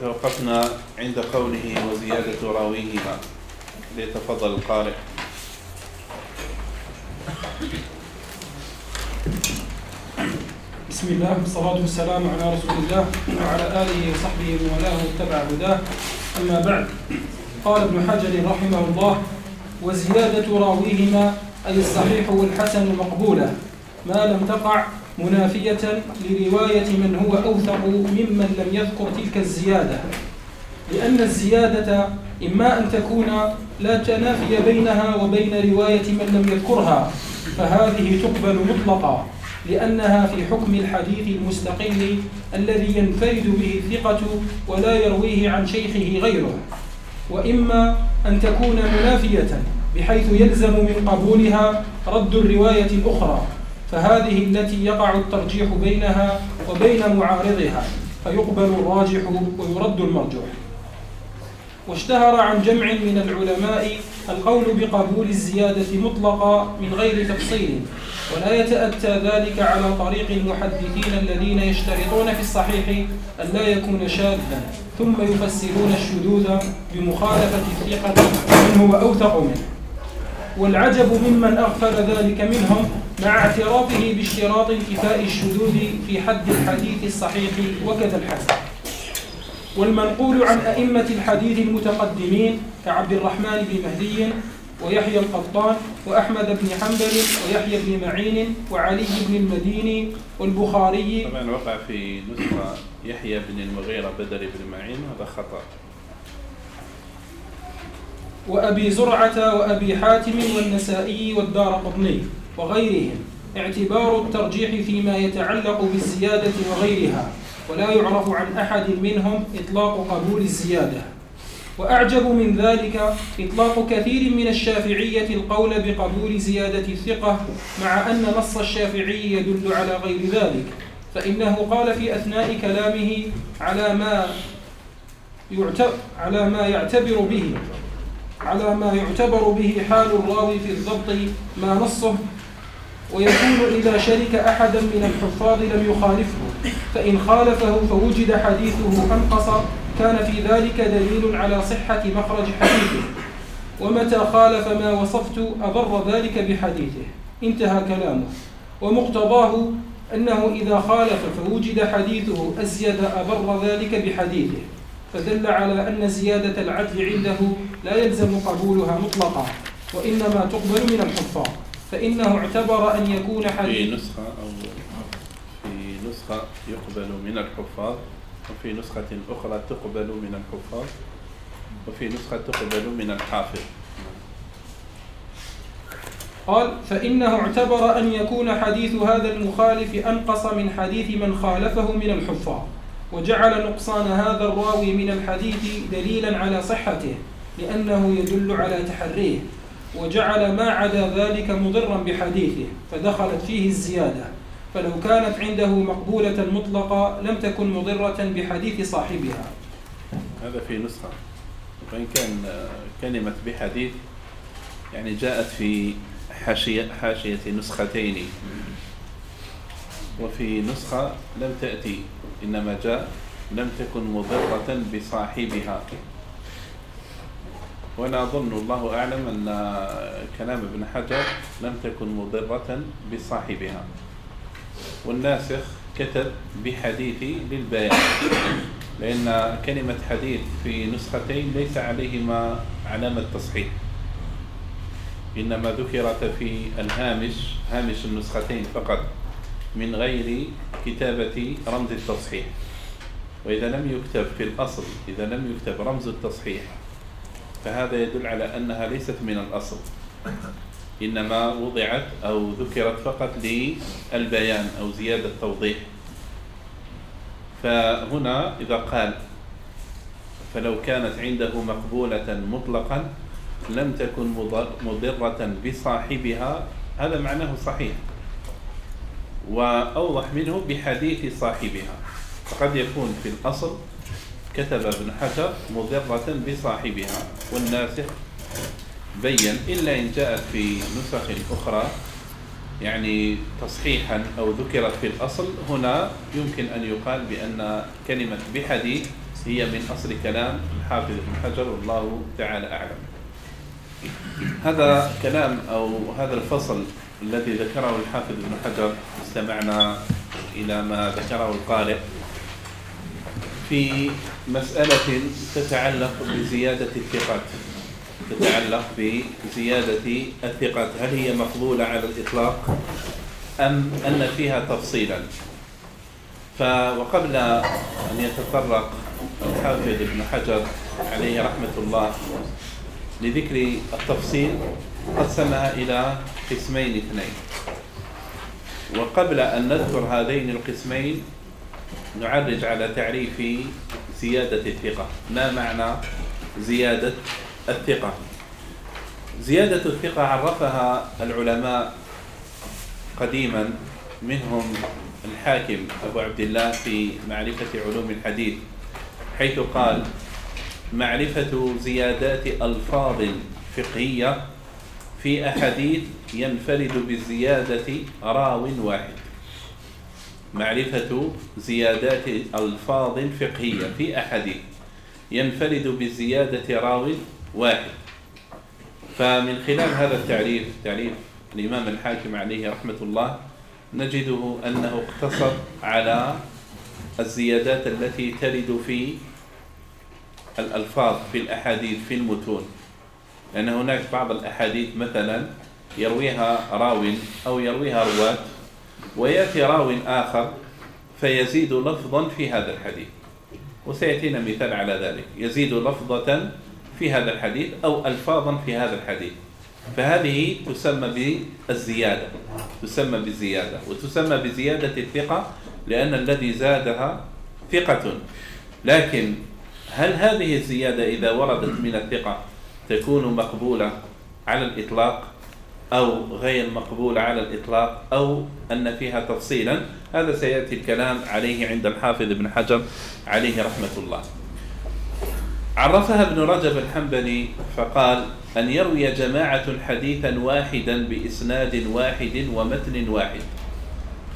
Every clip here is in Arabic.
وتوقفنا عند قوله وزيادة راويهما. ليتفضل القارئ. بسم الله والصلاة والسلام على رسول الله وعلى آله وصحبه ومن والاه واتبع هداه. أما بعد قال ابن حجر رحمه الله وزيادة راويهما أي الصحيح والحسن مقبولة ما لم تقع منافية لرواية من هو أوثق ممن لم يذكر تلك الزيادة. لأن الزيادة إما أن تكون لا تنافي بينها وبين رواية من لم يذكرها فهذه تقبل مطلقا لأنها في حكم الحديث المستقل الذي ينفرد به الثقة ولا يرويه عن شيخه غيره. وإما أن تكون منافية بحيث يلزم من قبولها رد الرواية الأخرى. فهذه التي يقع الترجيح بينها وبين معارضها فيقبل الراجح ويرد المرجوح. واشتهر عن جمع من العلماء القول بقبول الزيادة مطلقا من غير تفصيل ولا يتأتى ذلك على طريق المحدثين الذين يشترطون في الصحيح أن لا يكون شاذا ثم يفسرون الشذوذ بمخالفة الثقة من هو أوثق منه. والعجب ممن أغفل ذلك منهم مع اعترافه باشتراط انتفاء الشذوذ في حد الحديث الصحيح وكذا الحسن والمنقول عن أئمة الحديث المتقدمين كعبد الرحمن بن مهدي ويحيى القطان وأحمد بن حنبل ويحيى بن معين وعلي بن المديني والبخاري. طبعا وقع في نسخة يحيى بن المغيرة بدر بن معين هذا خطأ. وأبي زرعة وأبي حاتم والنسائي والدار قطني. وغيرهم. اعتبار الترجيح فيما يتعلق بالزيادة وغيرها ولا يعرف عن أحد منهم إطلاق قبول الزيادة. وأعجب من ذلك إطلاق كثير من الشافعية القول بقبول زيادة الثقة مع أن نص الشافعي يدل على غير ذلك. فإنه قال في أثناء كلامه على ما على ما يعتبر به على ما يعتبر به حال الراوي في الضبط ما نصه ويكون إذا شرك أحدا من الحفاظ لم يخالفه فإن خالفه فوجد حديثه أنقص كان في ذلك دليل على صحة مخرج حديثه. ومتى خالف ما وصفت أضر ذلك بحديثه. انتهى كلامه. ومقتضاه أنه إذا خالف فوجد حديثه أزيد أبر ذلك بحديثه. فدل على أن زيادة العدل عنده لا يلزم قبولها مطلقا وإنما تقبل من الحفاظ. فإنه اعتبر أن يكون حديث في نسخة أو في نسخة يقبل من الحفاظ وفي نسخة أخرى تقبل من الحفاظ وفي نسخة تقبل من الحافظ. قال فإنه اعتبر أن يكون حديث هذا المخالف أنقص من حديث من خالفه من الحفاظ وجعل نقصان هذا الراوي من الحديث دليلا على صحته لأنه يدل على تحريه. وجعل ما عدا ذلك مضرا بحديثه فدخلت فيه الزيادة. فلو كانت عنده مقبولة مطلقة لم تكن مضرة بحديث صاحبها. هذا في نسخة. وإن كان كلمة بحديث يعني جاءت في حاشية, حاشية نسختين. وفي نسخة لم تأتي إنما جاء لم تكن مضرة بصاحبها. وأنا أظن الله أعلم أن كلام ابن حجر لم تكن مضرة بصاحبها. والناسخ كتب بحديث للبيان لأن كلمة حديث في نسختين ليس عليهما علامة تصحيح. إنما ذكرت في الهامش هامش النسختين فقط من غير كتابة رمز التصحيح. وإذا لم يكتب في الأصل إذا لم يكتب رمز التصحيح فهذا يدل على أنها ليست من الأصل. إنما وضعت أو ذكرت فقط للبيان أو زيادة توضيح فهنا إذا قال فلو كانت عنده مقبولة مطلقا لم تكن مضرة بصاحبها هذا معناه صحيح. وأوضح منه بحديث صاحبها. فقد يكون في الأصل كتب ابن حجر مضرة بصاحبها والناسخ بين إلا إن جاءت في نسخ أخرى يعني تصحيحا أو ذكرت في الأصل هنا يمكن أن يقال بأن كلمة بحديث هي من أصل كلام الحافظ ابن حجر والله تعالى أعلم. هذا كلام أو هذا الفصل الذي ذكره الحافظ ابن حجر استمعنا إلى ما ذكره القارئ. في مسألة تتعلق بزيادة الثقات. تتعلق بزيادة الثقات. هل هي مقبولة على الإطلاق أم أن فيها تفصيلا؟ وقبل أن يتطرق الحافظ ابن حجر عليه رحمة الله لذكر التفصيل قسمها إلى قسمين اثنين. وقبل أن نذكر هذين القسمين نعرج على تعريف زيادة الثقة. ما معنى زيادة الثقة؟ زيادة الثقة عرفها العلماء قديما منهم الحاكم أبو عبد الله في معرفة علوم الحديث حيث قال معرفة زيادات ألفاظ فقهية في أحاديث ينفرد بالزيادة راو واحد. معرفة زيادات ألفاظ فقهية في أحاديث ينفرد بالزيادة راو واحد. فمن خلال هذا التعريف تعريف الإمام الحاكم عليه رحمة الله نجده أنه اقتصر على الزيادات التي ترد في الألفاظ في الأحاديث في المتون. لأن هناك بعض الأحاديث مثلا يرويها راو أو يرويها رواة. ويأتي راو آخر فيزيد لفظا في هذا الحديث. وسيأتينا مثال على ذلك. يزيد لفظة في هذا الحديث أو ألفاظا في هذا الحديث. فهذه تسمى بالزيادة. تسمى بالزيادة. وتسمى بزيادة الثقة لأن الذي زادها ثقة. لكن هل هذه الزيادة إذا وردت من الثقة تكون مقبولة على الإطلاق؟ أو غير مقبولة على الإطلاق أو أن فيها تفصيلا. هذا سيأتي الكلام عليه عند الحافظ ابن حجر عليه رحمة الله. عرفها ابن رجب الحنبلي فقال أن يروي جماعة حديثا واحدا بإسناد واحد ومتن واحد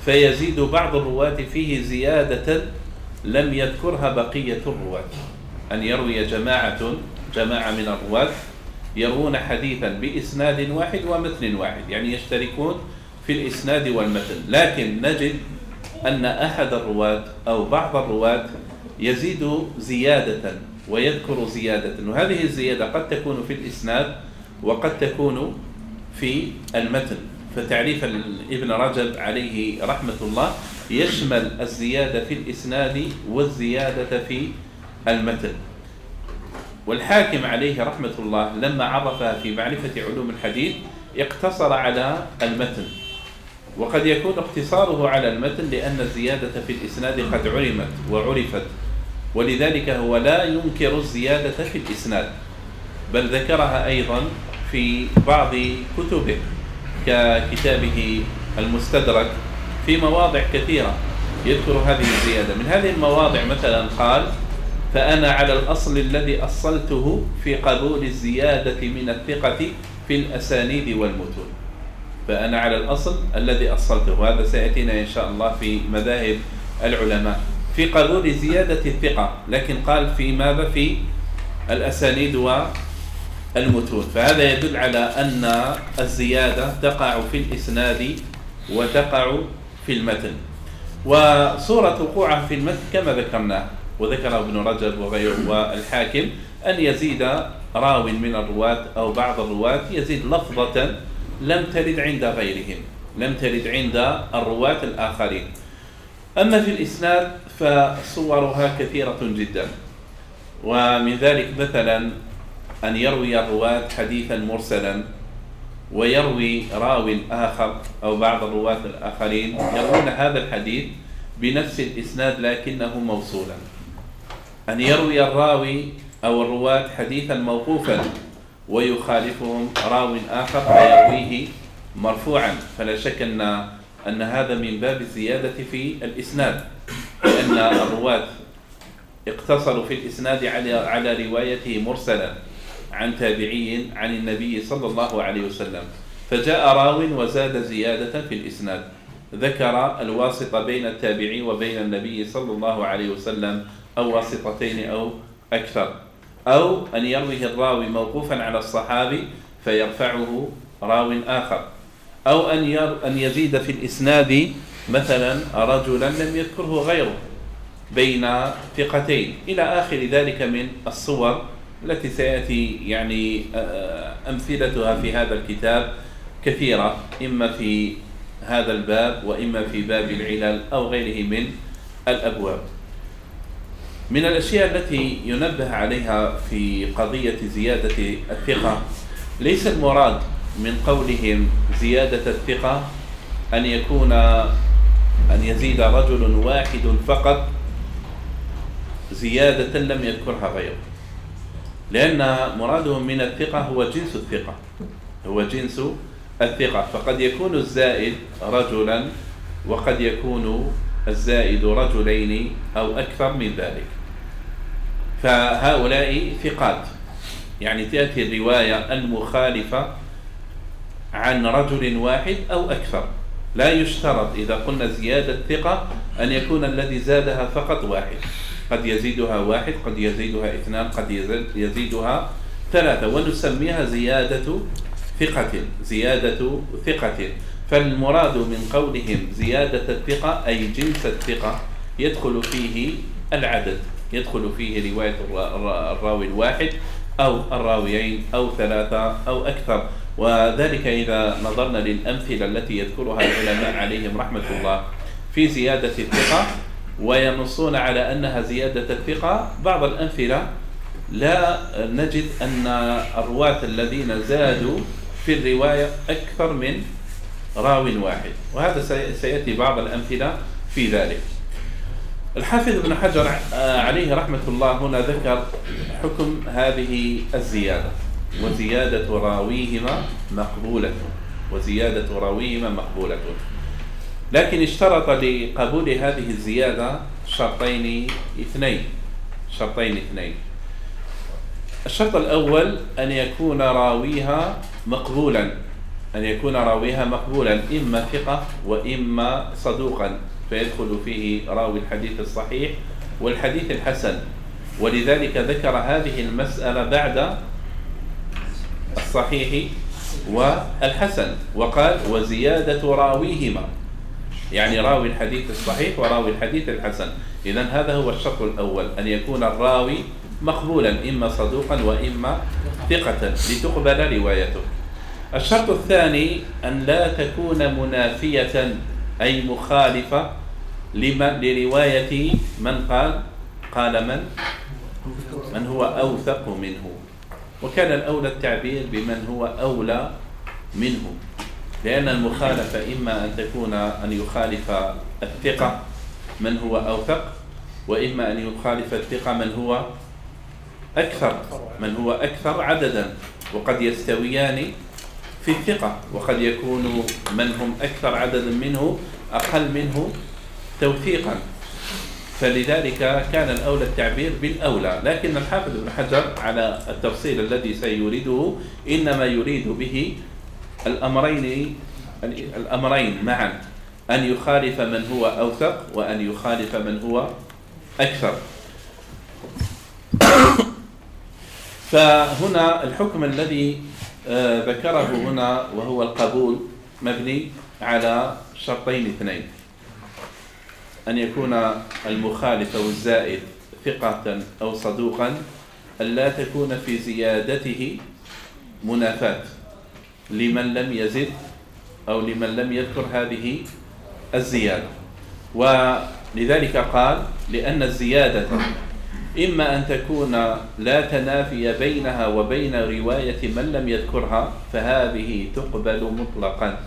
فيزيد بعض الرواة فيه زيادة لم يذكرها بقية الرواة. أن يروي جماعة جماعة من الرواة يروون حديثا بإسناد واحد ومتن واحد يعني يشتركون في الإسناد والمتن. لكن نجد أن أحد الرواة أو بعض الرواة يزيد زيادة ويذكر زيادة وهذه الزيادة قد تكون في الإسناد وقد تكون في المتن. فتعريف ابن رجب عليه رحمة الله يشمل الزيادة في الإسناد والزيادة في المتن. والحاكم عليه رحمة الله لما عرفها في معرفة علوم الحديث اقتصر على المتن. وقد يكون اقتصاره على المتن لأن الزيادة في الإسناد قد علمت وعرفت ولذلك هو لا ينكر الزيادة في الإسناد بل ذكرها أيضا في بعض كتبه ككتابه المستدرك في مواضع كثيرة يذكر هذه الزيادة. من هذه المواضع مثلا قال فأنا على الأصل الذي أصلته في قبول الزيادة من الثقة في الأسانيد والمتون. فأنا على الأصل الذي أصلته. وهذا سيأتينا إن شاء الله في مذاهب العلماء. في قبول زيادة الثقة لكن قال في ماذا؟ في الأسانيد والمتون. فهذا يدل على أن الزيادة تقع في الإسناد وتقع في المتن. وصورة وقوعها في المتن كما ذكرناه وذكره ابن رجب وغيره والحاكم أن يزيد راو من الرواة أو بعض الرواة يزيد لفظة لم ترد عند غيرهم لم ترد عند الرواة الآخرين. أما في الإسناد فصورها كثيرة جدا. ومن ذلك مثلا أن يروي الرواة حديثا مرسلا ويروي راو آخر أو بعض الرواة الآخرين يروون هذا الحديث بنفس الإسناد لكنه موصولا. أن يروي الراوي أو الرواة حديثا موقوفا ويخالفهم راو آخر فيرويه مرفوعا. فلا شك أن أن هذا من باب الزيادة في الإسناد لأن الرواة اقتصروا في الإسناد على على روايته مرسلا عن تابعي عن النبي صلى الله عليه وسلم. فجاء راو وزاد زيادة في الإسناد. ذكر الواسطة بين التابعي وبين النبي صلى الله عليه وسلم أو واسطتين أو أكثر. أو أن يرويه الراوي موقوفا على الصحابي فيرفعه راو آخر. أو أن أن يزيد في الإسناد مثلا رجلا لم يذكره غيره بين ثقتين. إلى آخر ذلك من الصور التي سيأتي يعني أمثلتها في هذا الكتاب كثيرة إما في هذا الباب وإما في باب العلل أو غيره من الأبواب. من الأشياء التي ينبه عليها في قضية زيادة الثقة ليس المراد من قولهم زيادة الثقة أن يكون أن يزيد رجل واحد فقط زيادة لم يذكرها غيره. لأن مرادهم من الثقة هو جنس الثقة هو جنس الثقة. فقد يكون الزائد رجلا وقد يكون الزائد رجلين أو أكثر من ذلك. فهؤلاء ثقات. يعني تأتي الرواية المخالفة عن رجل واحد أو أكثر. لا يشترط إذا قلنا زيادة ثقة أن يكون الذي زادها فقط واحد. قد يزيدها واحد قد يزيدها اثنان قد يزيدها ثلاثة. ونسميها زيادة ثقة زيادة ثقة. فالمراد من قولهم زيادة الثقة أي جنس الثقة يدخل فيه العدد. يدخل فيه رواية الراوي الواحد أو الراويين أو ثلاثة أو أكثر. وذلك إذا نظرنا للأمثلة التي يذكرها العلماء عليهم رحمة الله في زيادة الثقة وينصون على أنها زيادة الثقة بعض الأمثلة لا نجد أن الرواة الذين زادوا في الرواية أكثر من راو واحد وهذا سيأتي بعض الأمثلة في ذلك. الحافظ ابن حجر آه، عليه رحمة الله هنا ذكر حكم هذه الزيادة. وزيادة راويهما مقبولة. وزيادة راويهما مقبولة. لكن اشترط لقبول هذه الزيادة شرطين اثنين. شرطين اثنين. الشرط الأول أن يكون راويها مقبولا. أن يكون راويها مقبولا إما ثقة وإما صدوقا. فيدخل فيه راوي الحديث الصحيح والحديث الحسن. ولذلك ذكر هذه المسألة بعد الصحيح والحسن. وقال وزيادة راويهما. يعني راوي الحديث الصحيح وراوي الحديث الحسن. إذا هذا هو الشرط الأول أن يكون الراوي مقبولا إما صدوقا وإما ثقة. لتقبل روايته. الشرط الثاني أن لا تكون منافية أي مخالفة لما لرواية من قال قال من؟ من هو أوثق منه. وكان الأولى التعبير بمن هو أولى منه. لأن المخالفة إما أن تكون أن يخالف الثقة من هو أوثق وإما أن يخالف الثقة من هو أكثر من هو أكثر عددا. وقد يستويان في الثقة وقد يكون من هم أكثر عددا منه أقل منه توثيقا. فلذلك كان الأولى التعبير بالأولى. لكن الحافظ ابن حجر على التفصيل الذي سيريده إنما يريد به الأمرين الأمرين معا أن يخالف من هو أوثق وأن يخالف من هو أكثر. فهنا الحكم الذي ذكره هنا وهو القبول مبني على شرطين اثنين. أن يكون المخالف أو الزائد ثقة أو صدوقا ألا تكون في زيادته منافاة لمن لم يزد أو لمن لم يذكر هذه الزيادة. ولذلك قال لأن الزيادة إما أن تكون لا تنافي بينها وبين رواية من لم يذكرها فهذه تقبل مطلقا.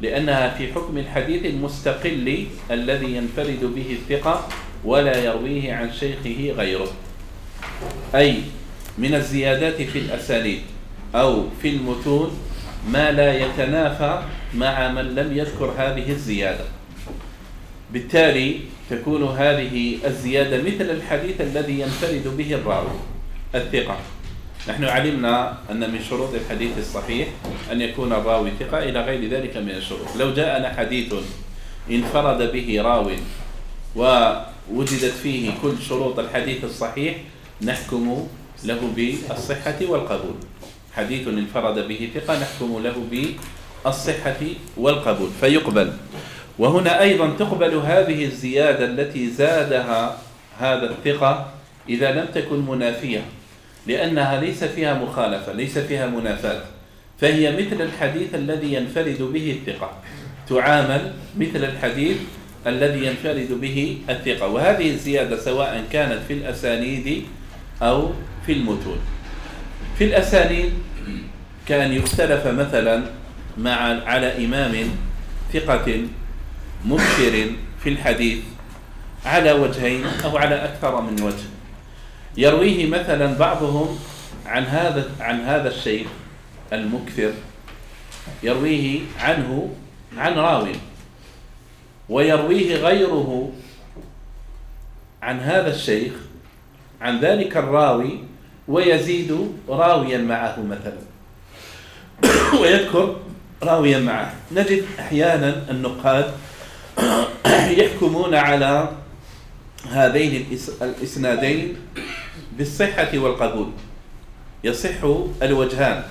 لأنها في حكم الحديث المستقل الذي ينفرد به الثقة ولا يرويه عن شيخه غيره. أي من الزيادات في الأسانيد أو في المتون ما لا يتنافى مع من لم يذكر هذه الزيادة. بالتالي تكون هذه الزيادة مثل الحديث الذي ينفرد به الراوي الثقة. نحن علمنا أن من شروط الحديث الصحيح أن يكون الراوي ثقة إلى غير ذلك من الشروط. لو جاءنا حديث انفرد به راو ووجدت فيه كل شروط الحديث الصحيح نحكم له بالصحة والقبول. حديث انفرد به ثقة نحكم له بالصحة والقبول. فيقبل. وهنا أيضا تقبل هذه الزيادة التي زادها هذا الثقة إذا لم تكن منافية لأنها ليس فيها مخالفة ليس فيها منافاة فهي مثل الحديث الذي ينفرد به الثقة تعامل مثل الحديث الذي ينفرد به الثقة وهذه الزيادة سواء كانت في الأسانيد أو في المتون. في الأسانيد كأن يختلف مثلا مع على إمام ثقة مبشر في الحديث على وجهين أو على أكثر من وجه. يرويه مثلا بعضهم عن هذا عن هذا الشيخ المكثر يرويه عنه عن راوي ويرويه غيره عن هذا الشيخ عن ذلك الراوي ويزيد راويا معه مثلا. ويذكر راويا معه. نجد أحيانا النقاد يحكمون على هذين الإسنادين بالصحة والقبول. يصح الوجهان.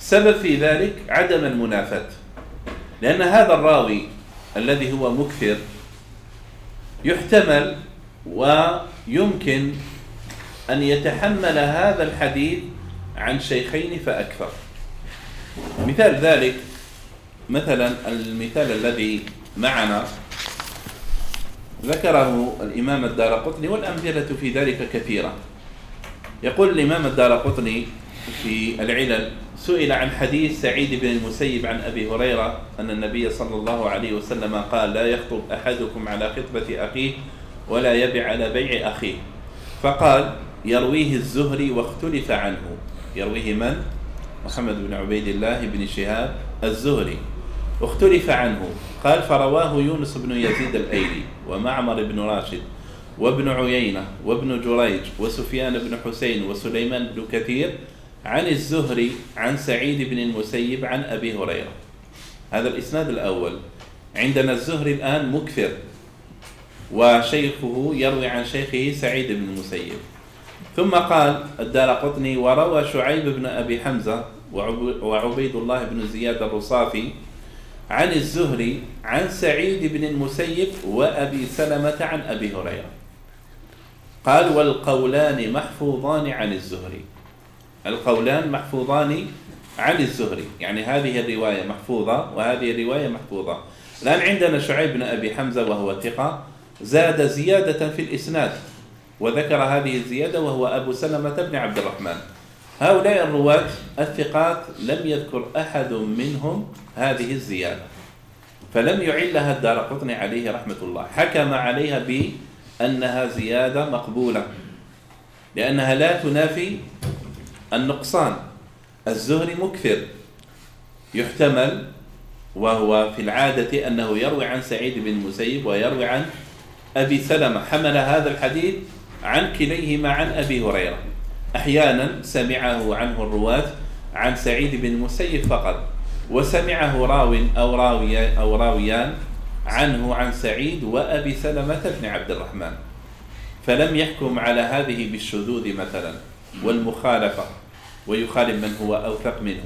سبب في ذلك عدم المنافاة. لأن هذا الراوي الذي هو مكثر يحتمل ويمكن أن يتحمل هذا الحديث عن شيخين فأكثر. مثال ذلك مثلا المثال الذي معنا ذكره الإمام الدار قطني والأمثلة في ذلك كثيرة. يقول الإمام الدار قطني في العلل سئل عن حديث سعيد بن المسيب عن أبي هريرة أن النبي صلى الله عليه وسلم قال لا يخطب أحدكم على خطبة أخيه ولا يبع على بيع أخيه. فقال يرويه الزهري واختلف عنه. يرويه من؟ محمد بن عبيد الله بن شهاب الزهري. اختلف عنه. قال فرواه يونس بن يزيد الأيلي ومعمر بن راشد وابن عيينة وابن جريج وسفيان بن حسين وسليمان بن كثير عن الزهري عن سعيد بن المسيب عن أبي هريرة. هذا الإسناد الأول. عندنا الزهري الآن مكثر وشيخه يروي عن شيخه سعيد بن المسيب. ثم قال الدار قطني وروى شعيب بن أبي حمزة وعبيد الله بن زياد الرصافي عن الزهري عن سعيد بن المسيب وأبي سلمة عن أبي هريرة. قال والقولان محفوظان عن الزهري. القولان محفوظان عن الزهري. يعني هذه الرواية محفوظة وهذه الرواية محفوظة. الآن عندنا شعيب بن أبي حمزة وهو ثقة زاد زيادة في الإسناد وذكر هذه الزيادة وهو أبو سلمة بن عبد الرحمن. هؤلاء الرواة الثقات لم يذكر أحد منهم هذه الزيادة فلم يعلها الدار قطني عليه رحمة الله حكم عليها بأنها زيادة مقبولة لأنها لا تنافي النقصان الزهري مكثر يحتمل وهو في العادة أنه يروي عن سعيد بن المسيب ويروي عن أبي سلمة حمل هذا الحديث عن كليهما عن أبي هريرة. أحيانا سمعه عنه الرواة عن سعيد بن المسيب فقط وسمعه راو أو راويان أو راويان عنه عن سعيد وأبي سلمة بن عبد الرحمن. فلم يحكم على هذه بالشذوذ مثلا والمخالفة ويخالف من هو أوثق منه.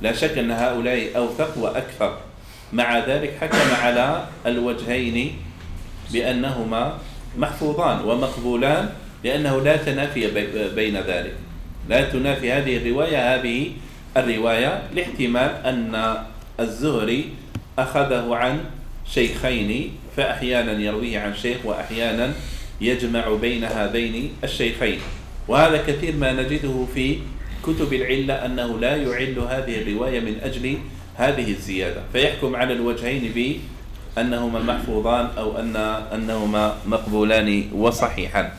لا شك أن هؤلاء أوثق وأكثر. مع ذلك حكم على الوجهين بأنهما محفوظان ومقبولان لأنه لا تنافي بين ذلك. لا تنافي هذه الرواية. هذه الرواية لاحتمال أن الزهري أخذه عن شيخين فأحيانا يرويه عن شيخ وأحيانا يجمع بين هذين الشيخين. وهذا كثير ما نجده في كتب العلة أنه لا يعل هذه الرواية من أجل هذه الزيادة. فيحكم على الوجهين بأنهما محفوظان أو أن أنهما مقبولان وصحيحان.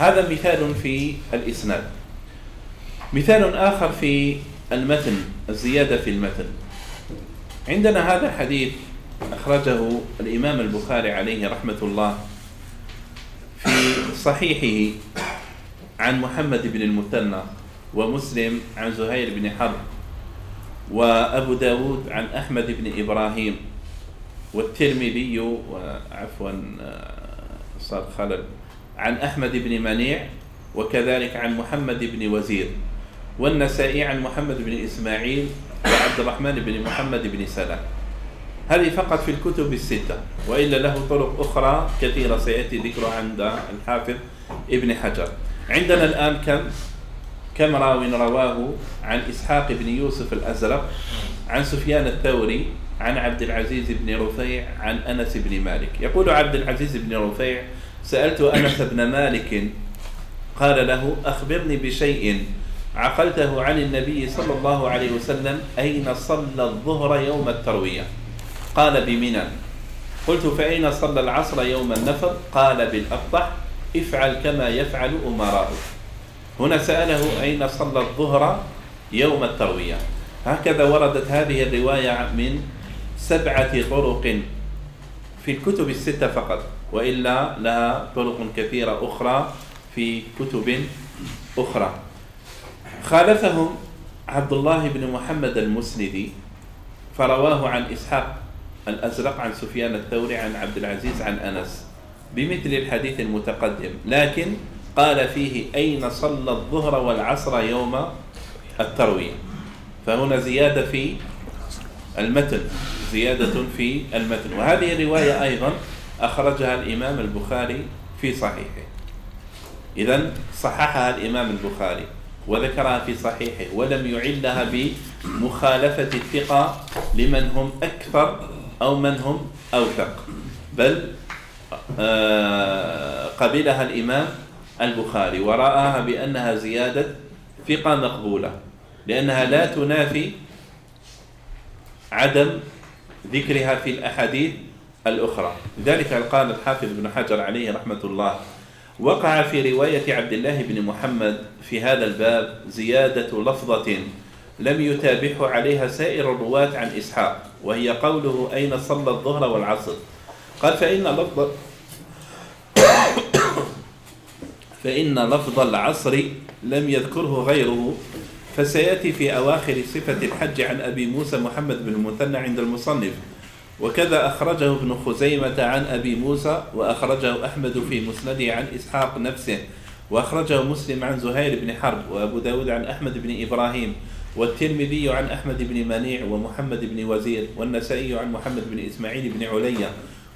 هذا مثال في الإسناد. مثال آخر في المتن الزيادة في المتن. عندنا هذا الحديث أخرجه الإمام البخاري عليه رحمة الله في صحيحه عن محمد بن المثنى ومسلم عن زهير بن حرب وأبو داود عن أحمد بن إبراهيم والترمذي وعفوا صار خلل عن أحمد بن منيع وكذلك عن محمد بن وزير والنسائي عن محمد بن إسماعيل وعبد الرحمن بن محمد بن سلام هذه فقط في الكتب الستة وإلا له طرق أخرى كثيرة سيأتي ذكرها عند الحافظ ابن حجر. عندنا الآن كم؟ كم راو رواه عن إسحاق بن يوسف الأزرق عن سفيان الثوري عن عبد العزيز بن رفيع عن أنس بن مالك. يقول عبد العزيز بن رفيع سألت أنس بن مالك قال له أخبرني بشيء. عقلته عن النبي صلى الله عليه وسلم أين صلى الظهر يوم التروية؟ قال بمنى. قلت فأين صلى العصر يوم النفر؟ قال بالأفضح افعل كما يفعل أمراؤك هنا سأله أين صلى الظهر يوم التروية؟ هكذا وردت هذه الرواية من سبعة طرق في الكتب الستة فقط. وإلا لها طرق كثيرة أخرى في كتب أخرى. خالفهم عبد الله بن محمد المسندي فرواه عن إسحاق الأزرق عن سفيان الثوري عن عبد العزيز عن أنس بمثل الحديث المتقدم. لكن قال فيه أين صلى الظهر والعصر يوم التروية؟ فهنا زيادة في المتن زيادة في المتن. وهذه الرواية أيضا أخرجها الإمام البخاري في صحيحه. إذا صححها الإمام البخاري وذكرها في صحيحه ولم يعلها بمخالفة الثقة لمن هم أكثر أو من هم أوثق. بل آه، قبلها الإمام البخاري ورآها بأنها زيادة ثقة مقبولة لأنها لا تنافي عدم ذكرها في الأحاديث الأخرى. لذلك قال الحافظ بن حجر عليه رحمة الله وقع في رواية عبد الله بن محمد في هذا الباب زيادة لفظة لم يتابعه عليها سائر الرواة عن إسحاق وهي قوله أين صلى الظهر والعصر؟ قال فإن لفظ فإن لفظ العصر لم يذكره غيره فسيأتي في أواخر صفة الحج عن أبي موسى محمد بن المثنى عند المصنف. وكذا أخرجه ابن خزيمة عن أبي موسى وأخرجه أحمد في مسنده عن إسحاق نفسه وأخرجه مسلم عن زهير بن حرب وأبو داود عن أحمد بن إبراهيم والترمذي عن أحمد بن منيع ومحمد بن وزير والنسائي عن محمد بن إسماعيل بن عليا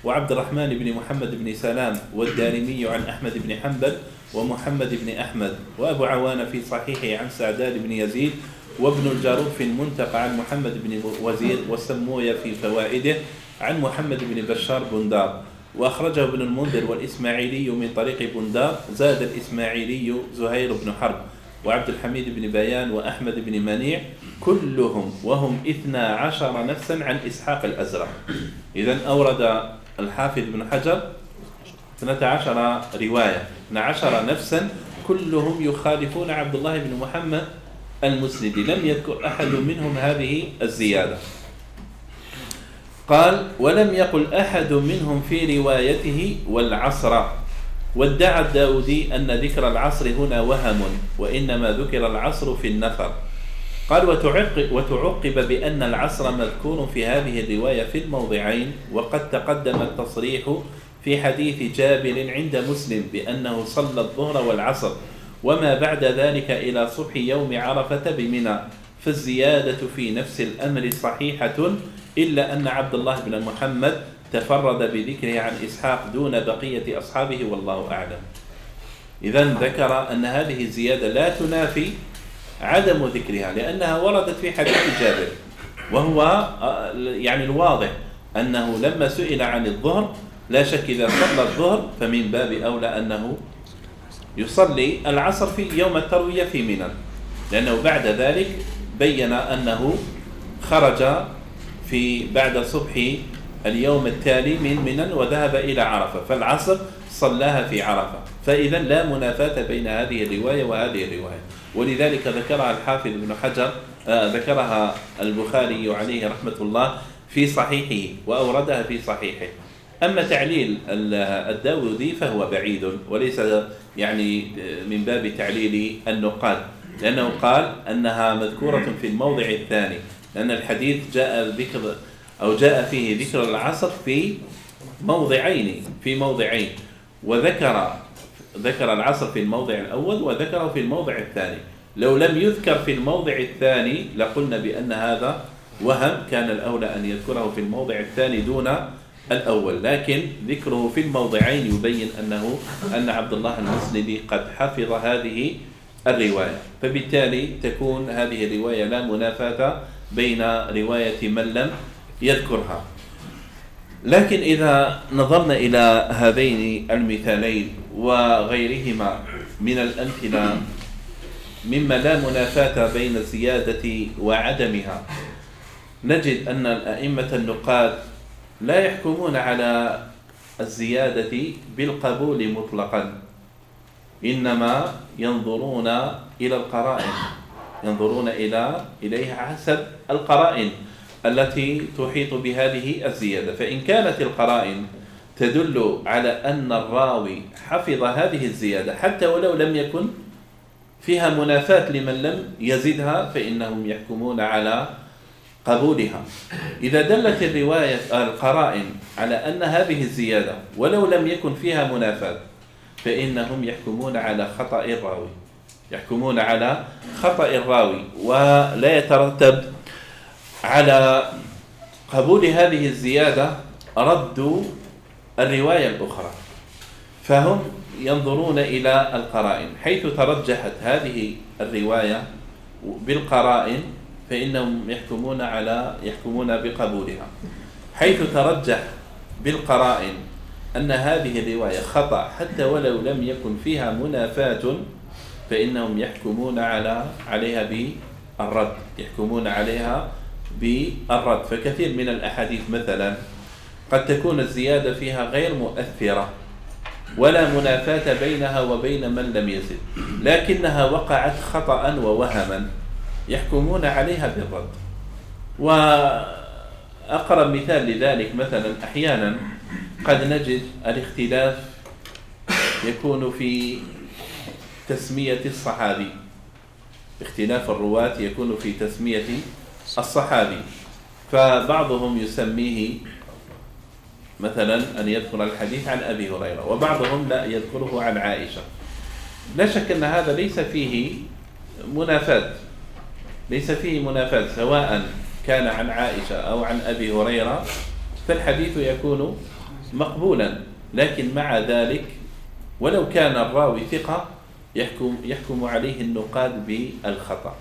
وعبد الرحمن بن محمد بن سلام والدارمي عن أحمد بن حنبل ومحمد بن أحمد وأبو عوان في صحيحه عن سعداد بن يزيد وابن الجارود في المنتقى عن محمد بن وزير والسموية في فوائده عن محمد بن بشار بندار. وأخرجه ابن المنذر والإسماعيلي من طريق بندار زاد الإسماعيلي زهير بن حرب وعبد الحميد بن بيان وأحمد بن منيع كلهم وهم إثنا عشر نفسا عن إسحاق الأزرق. إذا أورد الحافظ بن حجر اثنتا عشر رواية. اثنا عشر نفسا كلهم يخالفون عبد الله بن محمد المسندي. لم يذكر أحد منهم هذه الزيادة. قال ولم يقل أحد منهم في روايته والعصر وادعى الداودي أن ذكر العصر هنا وهم وإنما ذكر العصر في النفر. قال وتعقب بأن العصر مذكور في هذه الرواية في الموضعين وقد تقدم التصريح في حديث جابر عند مسلم بأنه صلى الظهر والعصر وما بعد ذلك إلى صبح يوم عرفة بمنى فالزيادة في نفس الأمر صحيحة إلا أن عبد الله بن محمد تفرد بذكره عن إسحاق دون بقية أصحابه والله أعلم. إذا ذكر أن هذه الزيادة لا تنافي عدم ذكرها لأنها وردت في حديث جابر وهو يعني الواضح أنه لما سئل عن الظهر لا شك إذا صلى الظهر فمن باب أولى أنه يصلي العصر في يوم التروية في منى لأنه بعد ذلك بين أنه خرج في بعد صبح اليوم التالي من منى وذهب إلى عرفة. فالعصر صلاها في عرفة. فإذا لا منافاة بين هذه الرواية وهذه الرواية. ولذلك ذكرها الحافظ بن حجر آه ذكرها البخاري عليه رحمة الله في صحيحه وأوردها في صحيحه. أما تعليل الداودي فهو بعيد وليس يعني من باب تعليل النقاد لأنه قال أنها مذكورة في الموضع الثاني لأن الحديث جاء ذكر أو جاء فيه ذكر العصر في موضعين في موضعين وذكر ذكر العصر في الموضع الأول وذكره في الموضع الثاني. لو لم يذكر في الموضع الثاني لقلنا بأن هذا وهم كان الأولى أن يذكره في الموضع الثاني دون الأول لكن ذكره في الموضعين يبين أنه أن عبد الله المسندي قد حفظ هذه الرواية. فبالتالي تكون هذه الرواية لا منافاة بين رواية من لم يذكرها. لكن إذا نظرنا إلى هذين المثالين وغيرهما من الأمثلة مما لا منافاة بين الزيادة وعدمها نجد أن الأئمة النقاد لا يحكمون على الزيادة بالقبول مطلقا إنما ينظرون إلى القرائن ينظرون إلى إليها حسب القرائن التي تحيط بهذه الزيادة. فإن كانت القرائن تدل على أن الراوي حفظ هذه الزيادة حتى ولو لم يكن فيها منافاة لمن لم يزدها فإنهم يحكمون على قبولها. إذا دلت الرواية القرائن على أن هذه الزيادة ولو لم يكن فيها منافاة فإنهم يحكمون على خطأ الراوي. يحكمون على خطأ الراوي ولا يترتب على قبول هذه الزيادة رد الرواية الأخرى. فهم ينظرون إلى القرائن حيث ترجحت هذه الرواية بالقرائن فإنهم يحكمون على يحكمون بقبولها. حيث ترجح بالقرائن أن هذه الرواية خطأ حتى ولو لم يكن فيها منافاة فإنهم يحكمون على عليها بالرد يحكمون عليها بالرد. فكثير من الأحاديث مثلا قد تكون الزيادة فيها غير مؤثرة ولا منافاة بينها وبين من لم يزد لكنها وقعت خطأ ووهما. يحكمون عليها بالرد. وأقرب مثال لذلك مثلا أحيانا قد نجد الاختلاف يكون في تسمية الصحابي. اختلاف الرواة يكون في تسمية الصحابي. فبعضهم يسميه مثلا أن يذكر الحديث عن أبي هريرة وبعضهم لا يذكره عن عائشة. لا شك أن هذا ليس فيه منافاة. ليس فيه منافاة سواء كان عن عائشة أو عن أبي هريرة فالحديث يكون مقبولا. لكن مع ذلك ولو كان الراوي ثقة يحكم, يحكم عليه النقاد بالخطأ.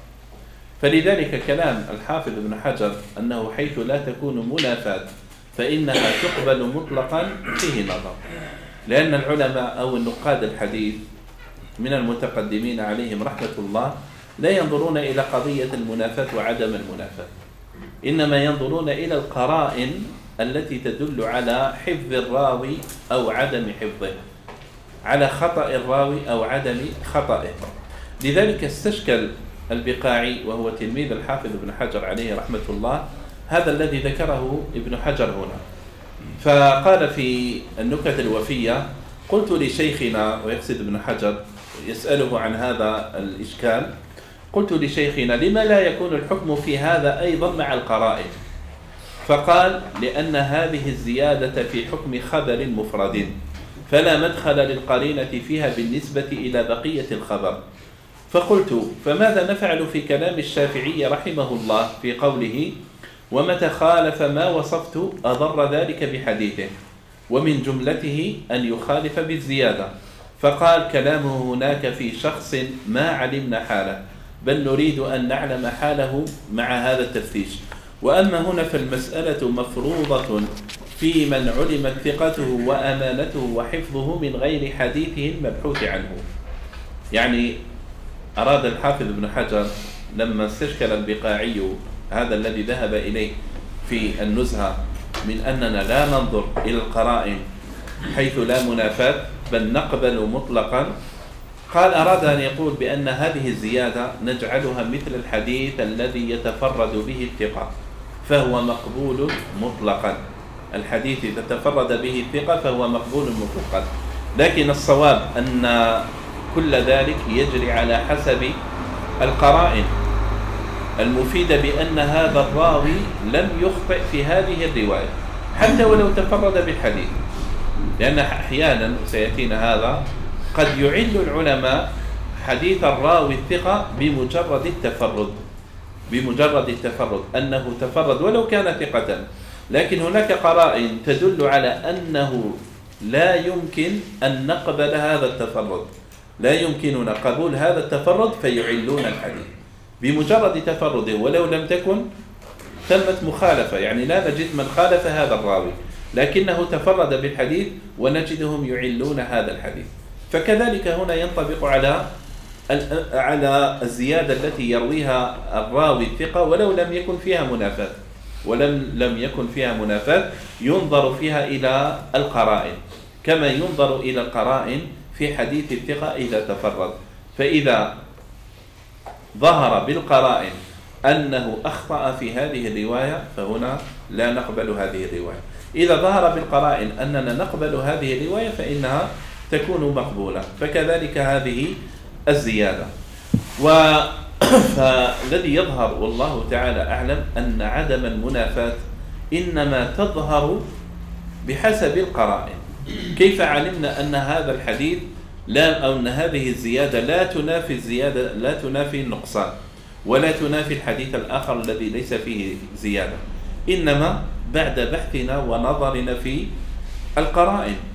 فلذلك كلام الحافظ ابن حجر أنه حيث لا تكون منافاة فإنها تقبل مطلقا فيه نظر. لأن العلماء أو النقاد الحديث من المتقدمين عليهم رحمة الله لا ينظرون إلى قضية المنافاة وعدم المنافاة. إنما ينظرون إلى القرائن التي تدل على حفظ الراوي أو عدم حفظه على خطأ الراوي أو عدم خطأه. لذلك استشكل البقاعي وهو تلميذ الحافظ ابن حجر عليه رحمة الله هذا الذي ذكره ابن حجر هنا. فقال في النكت الوفية قلت لشيخنا ويقصد ابن حجر يسأله عن هذا الإشكال قلت لشيخنا لما لا يكون الحكم في هذا أيضا مع القرائن؟ فقال لأن هذه الزيادة في حكم خبر مفرد فلا مدخل للقرينة فيها بالنسبة إلى بقية الخبر. فقلت فماذا نفعل في كلام الشافعي رحمه الله في قوله ومتى خالف ما وصفت أضر ذلك بحديثه ومن جملته أن يخالف بالزيادة؟ فقال كلامه هناك في شخص ما علمنا حاله. بل نريد أن نعلم حاله مع هذا التفتيش. وأما هنا فالمسألة مفروضة في من علمت ثقته وأمانته وحفظه من غير حديثه المبحوث عنه. يعني أراد الحافظ ابن حجر لما استشكل البقاعي هذا الذي ذهب إليه في النزهة من أننا لا ننظر إلى القرائن حيث لا منافاة بل نقبل مطلقا قال أراد أن يقول بأن هذه الزيادة نجعلها مثل الحديث الذي يتفرد به الثقة فهو مقبول مطلقا. الحديث إذا تفرد به الثقة فهو مقبول مطلقا. لكن الصواب أن كل ذلك يجري على حسب القرائن المفيدة بأن هذا الراوي لم يخطئ في هذه الرواية حتى ولو تفرد بالحديث. لأن أحيانا سيأتينا هذا قد يعل العلماء حديث الراوي الثقة بمجرد التفرد. بمجرد التفرد. أنه تفرد ولو كان ثقة. لكن هناك قرائن تدل على أنه لا يمكن أن نقبل هذا التفرد. لا يمكننا قبول هذا التفرد فيعلون الحديث. بمجرد تفرده ولو لم تكن تمت مخالفة. يعني لا نجد من خالف هذا الراوي. لكنه تفرد بالحديث ونجدهم يعلون هذا الحديث. فكذلك هنا ينطبق على على الزيادة التي يرويها الراوي الثقة ولو لم يكن فيها منافاة. ولم لم يكن فيها منافاة ينظر فيها إلى القرائن. كما ينظر إلى القرائن في حديث الثقة إذا تفرد. فإذا ظهر بالقرائن أنه أخطأ في هذه الرواية فهنا لا نقبل هذه الرواية. إذا ظهر بالقرائن أننا نقبل هذه الرواية فإنها تكون مقبولة. فكذلك هذه الزيادة. فالذي يظهر والله تعالى أعلم أن عدم المنافاة إنما تظهر بحسب القرائن. كيف علمنا أن هذا الحديث لا أو أن هذه الزيادة لا تنافي الزيادة لا تنافي النقصان ولا تنافي الحديث الآخر الذي ليس فيه زيادة. إنما بعد بحثنا ونظرنا في القرائن.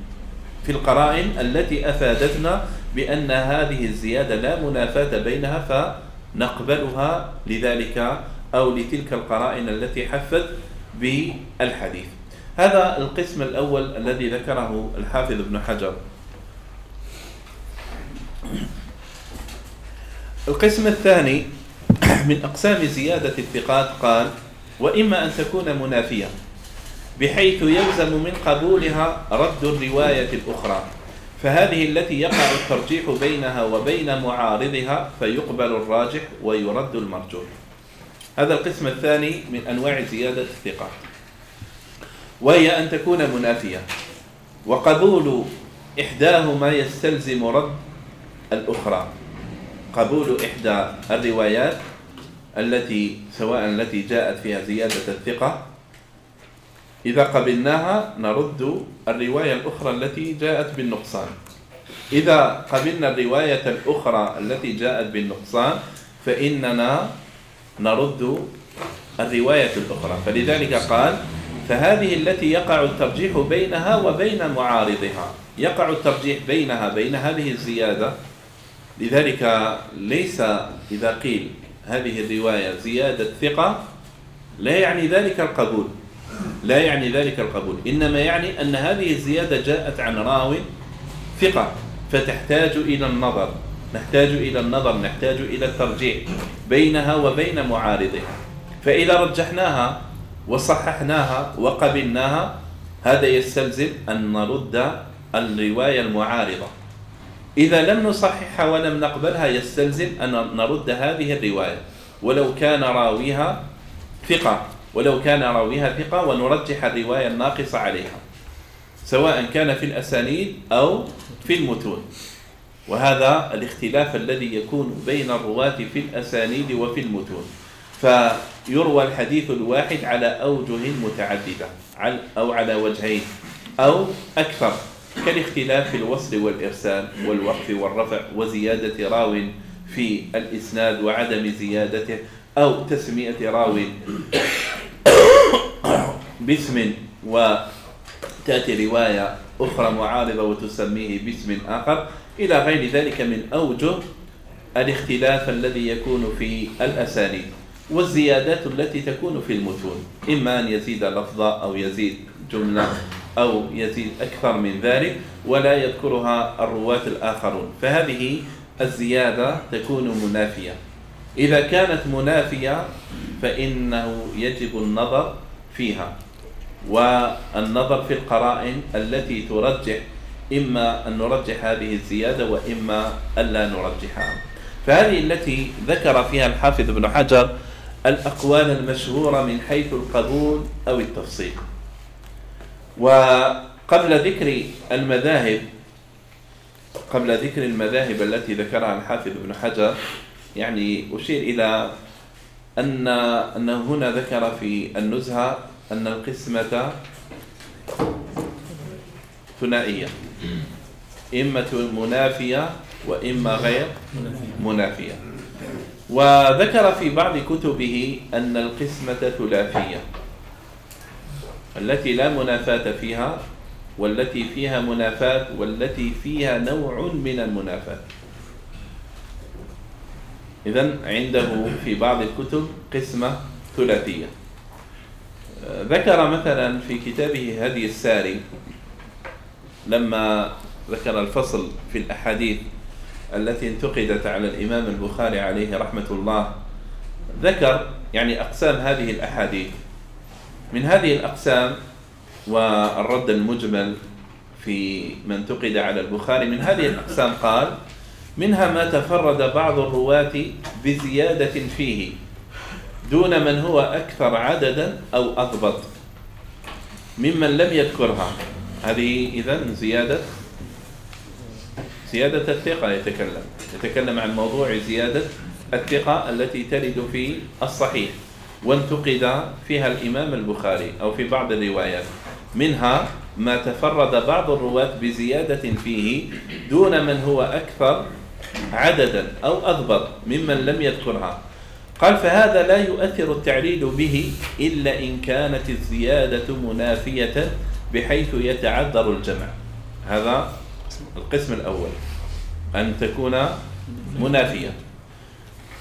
في القرائن التي أفادتنا بأن هذه الزيادة لا منافاة بينها فنقبلها لذلك أو لتلك القرائن التي حفت بالحديث. هذا القسم الأول الذي ذكره الحافظ ابن حجر. القسم الثاني من أقسام زيادة الثقات قال وإما أن تكون منافية. بحيث يلزم من قبولها رد الرواية الأخرى. فهذه التي يقع الترجيح بينها وبين معارضها فيقبل الراجح ويرد المرجوح. هذا القسم الثاني من أنواع زيادة الثقات وهي أن تكون منافية. وقبول إحداهما يستلزم رد الأخرى. قبول إحدى الروايات التي سواء التي جاءت فيها زيادة الثقة إذا قبلناها نرد الرواية الأخرى التي جاءت بالنقصان. إذا قبلنا الرواية الأخرى التي جاءت بالنقصان فإننا نرد الرواية الأخرى. فلذلك قال فهذه التي يقع الترجيح بينها وبين معارضها. يقع الترجيح بينها بين هذه الزيادة. لذلك ليس إذا قيل هذه الرواية زيادة ثقة لا يعني ذلك القبول. لا يعني ذلك القبول. إنما يعني أن هذه الزيادة جاءت عن راو ثقة فتحتاج إلى النظر نحتاج إلى النظر نحتاج إلى الترجيح بينها وبين معارضها. فإذا رجحناها وصححناها وقبلناها هذا يستلزم أن نرد الرواية المعارضة. إذا لم نصححها ولم نقبلها يستلزم أن نرد هذه الرواية. ولو كان راويها ثقة. ولو كان راويها ثقة ونرجح الرواية الناقصة عليها سواء كان في الأسانيد أو في المتون. وهذا الاختلاف الذي يكون بين الرواة في الأسانيد وفي المتون. فيروى الحديث الواحد على أوجه متعددة أو على وجهين أو أكثر كالاختلاف في الوصل والإرسال والوقف والرفع وزيادة راو في الإسناد وعدم زيادته أو تسمية راو باسم وتأتي رواية أخرى معارضة وتسميه باسم آخر. إلى غير ذلك من أوجه الاختلاف الذي يكون في الأسانيد والزيادات التي تكون في المتون. إما أن يزيد لفظة أو يزيد جملة أو يزيد أكثر من ذلك ولا يذكرها الرواة الآخرون. فهذه الزيادة تكون منافية. إذا كانت منافية فإنه يجب النظر فيها. والنظر في القرائن التي ترجح إما أن نرجح هذه الزيادة وإما ألا نرجحها. فهذه التي ذكر فيها الحافظ ابن حجر الأقوال المشهورة من حيث القبول أو التفصيل. وقبل ذكر المذاهب قبل ذكر المذاهب التي ذكرها الحافظ ابن حجر يعني أشير إلى أن أنه هنا ذكر في النزهة أن القسمة ثنائية. إما منافية وإما غير منافية. وذكر في بعض كتبه أن القسمة ثلاثية. التي لا منافاة فيها والتي فيها منافاة والتي فيها نوع من المنافاة. إذا عنده في بعض الكتب قسمة ثلاثية. ذكر مثلا في كتابه هدي الساري لما ذكر الفصل في الأحاديث التي انتقدت على الإمام البخاري عليه رحمة الله ذكر يعني أقسام هذه الأحاديث. من هذه الأقسام والرد المجمل في من انتقد على البخاري من هذه الأقسام قال منها ما تفرد بعض الرواة بزيادة فيه. دون من هو أكثر عددا أو أضبط ممن لم يذكرها. هذه إذا زيادة زيادة الثقة يتكلم. يتكلم عن موضوع زيادة الثقة التي ترد في الصحيح وانتقد فيها الإمام البخاري أو في بعض الروايات. منها ما تفرد بعض الرواة بزيادة فيه دون من هو أكثر عددا أو أضبط ممن لم يذكرها. قال فهذا لا يؤثر التعليل به إلا إن كانت الزيادة منافية بحيث يتعذر الجمع. هذا القسم الأول أن تكون منافية.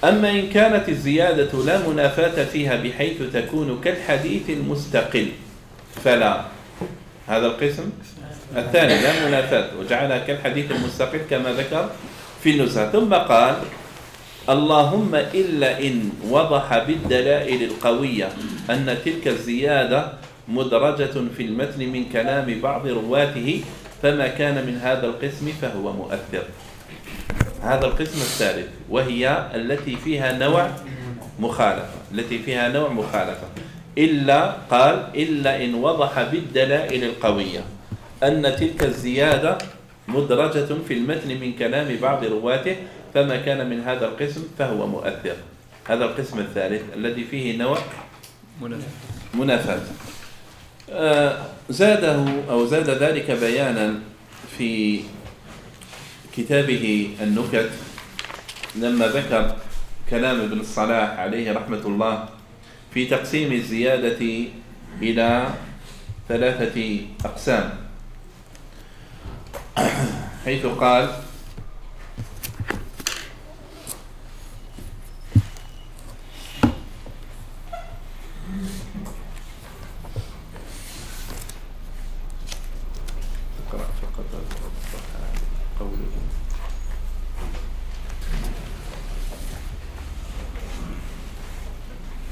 أما إن كانت الزيادة لا منافاة فيها بحيث تكون كالحديث المستقل فلا. هذا القسم الثاني لا منافاة. وجعلها كالحديث المستقل كما ذكر في النزهة. ثم قال اللهم إلا إن وضح بالدلائل القوية أن تلك الزيادة مدرجة في المتن من كلام بعض رواته فما كان من هذا القسم فهو مؤثر. هذا القسم الثالث وهي التي فيها نوع مخالفة التي فيها نوع مخالفة. إلا قال إلا إن وضح بالدلائل القوية أن تلك الزيادة مدرجة في المتن من كلام بعض رواته فما كان من هذا القسم فهو مؤثر. هذا القسم الثالث الذي فيه نوع منافاة زاده أو زاد ذلك بيانا في كتابه النكت لما ذكر كلام ابن الصلاح عليه رحمة الله في تقسيم الزيادة إلى ثلاثة أقسام. حيث قال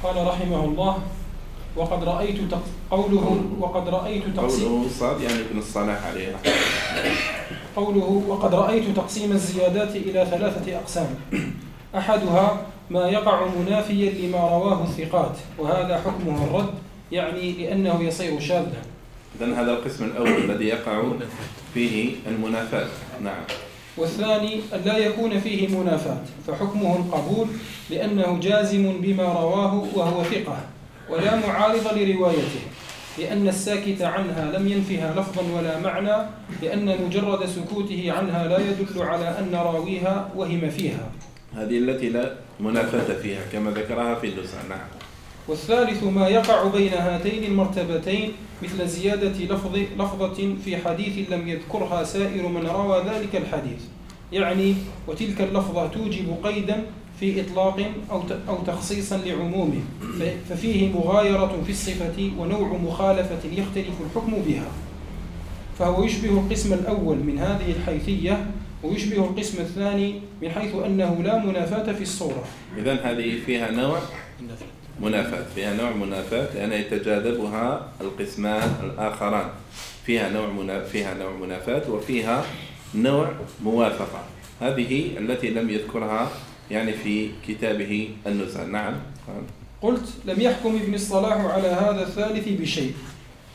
قال رحمه الله وقد رأيت قوله وقد رأيت تقسيم قوله صاد يعني ابن الصلاح عليه رحمه قوله وقد رأيت تقسيم الزيادات إلى ثلاثة أقسام. أحدها ما يقع منافيا لما رواه الثقات وهذا حكمه الرد يعني لأنه يصير شاذا. إذن هذا القسم الأول الذي يقع فيه المنافاة. نعم. والثاني أن لا يكون فيه منافاة فحكمه القبول لأنه جازم بما رواه وهو ثقة ولا معارض لروايته لأن الساكت عنها لم ينفها لفظا ولا معنى لأن مجرد سكوته عنها لا يدل على أن راويها وهم فيها. هذه التي لا منافاة فيها كما ذكرها في اللسان. نعم. والثالث ما يقع بين هاتين المرتبتين مثل زيادة لفظ لفظة في حديث لم يذكرها سائر من روى ذلك الحديث. يعني وتلك اللفظة توجب قيدا في إطلاق أو أو تخصيصا لعمومه. ففيه مغايرة في الصفة ونوع مخالفة يختلف الحكم بها. فهو يشبه القسم الأول من هذه الحيثية ويشبه القسم الثاني من حيث أنه لا منافاة في الصورة. إذا هذه فيها نوع؟ منافاة فيها نوع منافاة لأن يتجاذبها القسمان الآخران. فيها نوع فيها نوع منافاة وفيها نوع موافقة. هذه التي لم يذكرها يعني في كتابه النزهة. نعم. قلت لم يحكم ابن الصلاح على هذا الثالث بشيء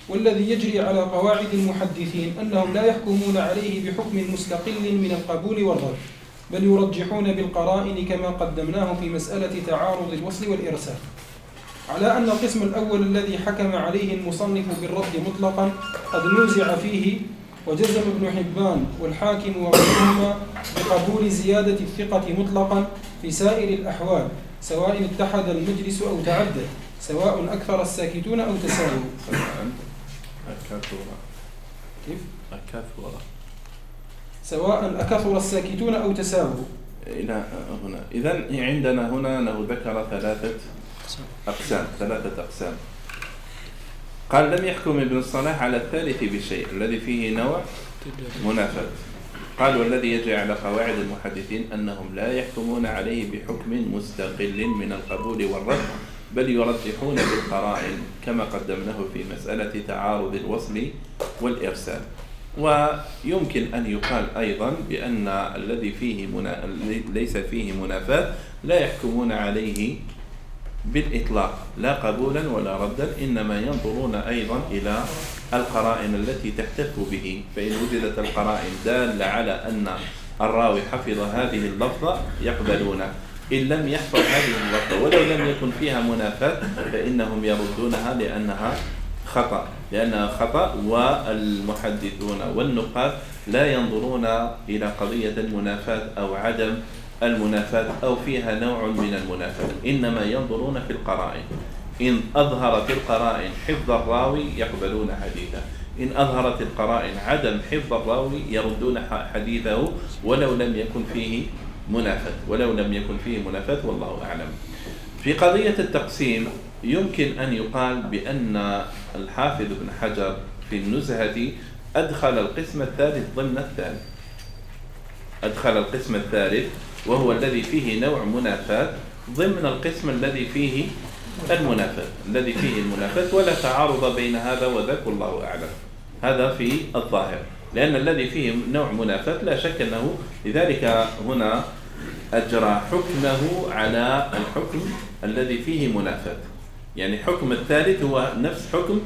والذي يجري على قواعد المحدثين أنهم لا يحكمون عليه بحكم مستقل من القبول والرد بل يرجحون بالقرائن كما قدمناه في مسألة تعارض الوصل والإرسال. على أن القسم الأول الذي حكم عليه المصنف بالرد مطلقا قد نوزع فيه وجزم ابن حبان والحاكم وغيرهما بقبول زيادة الثقة مطلقا في سائر الأحوال سواء اتحد المجلس أو تعدد سواء أكثر الساكتون أو تساووا. كيف؟ أكثر. سواء أكثر الساكتون أو تساووا. إلى هنا. إذا عندنا هنا أنه ذكر ثلاثة أقسام. ثلاثة أقسام. قال لم يحكم ابن الصلاح على الثالث بشيء الذي فيه نوع منافاة قال والذي يجري على قواعد المحدثين أنهم لا يحكمون عليه بحكم مستقل من القبول والرد بل يرجحون بالقرائن كما قدمناه في مسألة تعارض الوصل والإرسال. ويمكن أن يقال أيضا بأن الذي فيه منا... ليس فيه منافاة لا يحكمون عليه بالإطلاق لا قبولا ولا ردا إنما ينظرون أيضا إلى القرائن التي تحتف به. فإن وجدت القرائن دالة على أن الراوي حفظ هذه اللفظة يقبلونه إن لم يحفظ هذه اللفظة ولو لم يكن فيها منافاة فإنهم يردونها لأنها خطأ. لأنها خطأ والمحدثون والنقاد لا ينظرون إلى قضية المنافاة أو عدم المنافاة أو فيها نوع من المنافاة. إنما ينظرون في القرائن. إن أظهرت القرائن حفظ الراوي يقبلون حديثه. إن أظهرت القرائن عدم حفظ الراوي يردون حديثه. ولو لم يكن فيه منافاة. ولو لم يكن فيه منافاة والله أعلم. في قضية التقسيم يمكن أن يقال بأن الحافظ ابن حجر في النزهة أدخل القسم الثالث ضمن الثالث أدخل القسم الثالث وهو الذي فيه نوع منافاة ضمن القسم الذي فيه المنافاة الذي فيه المنافاة ولا تعارض بين هذا وذاك والله أعلم. هذا في الظاهر لأن الذي فيه نوع منافاة لا شك أنه لذلك هنا أجرى حكمه على الحكم الذي فيه منافاة يعني حكم الثالث هو نفس حكم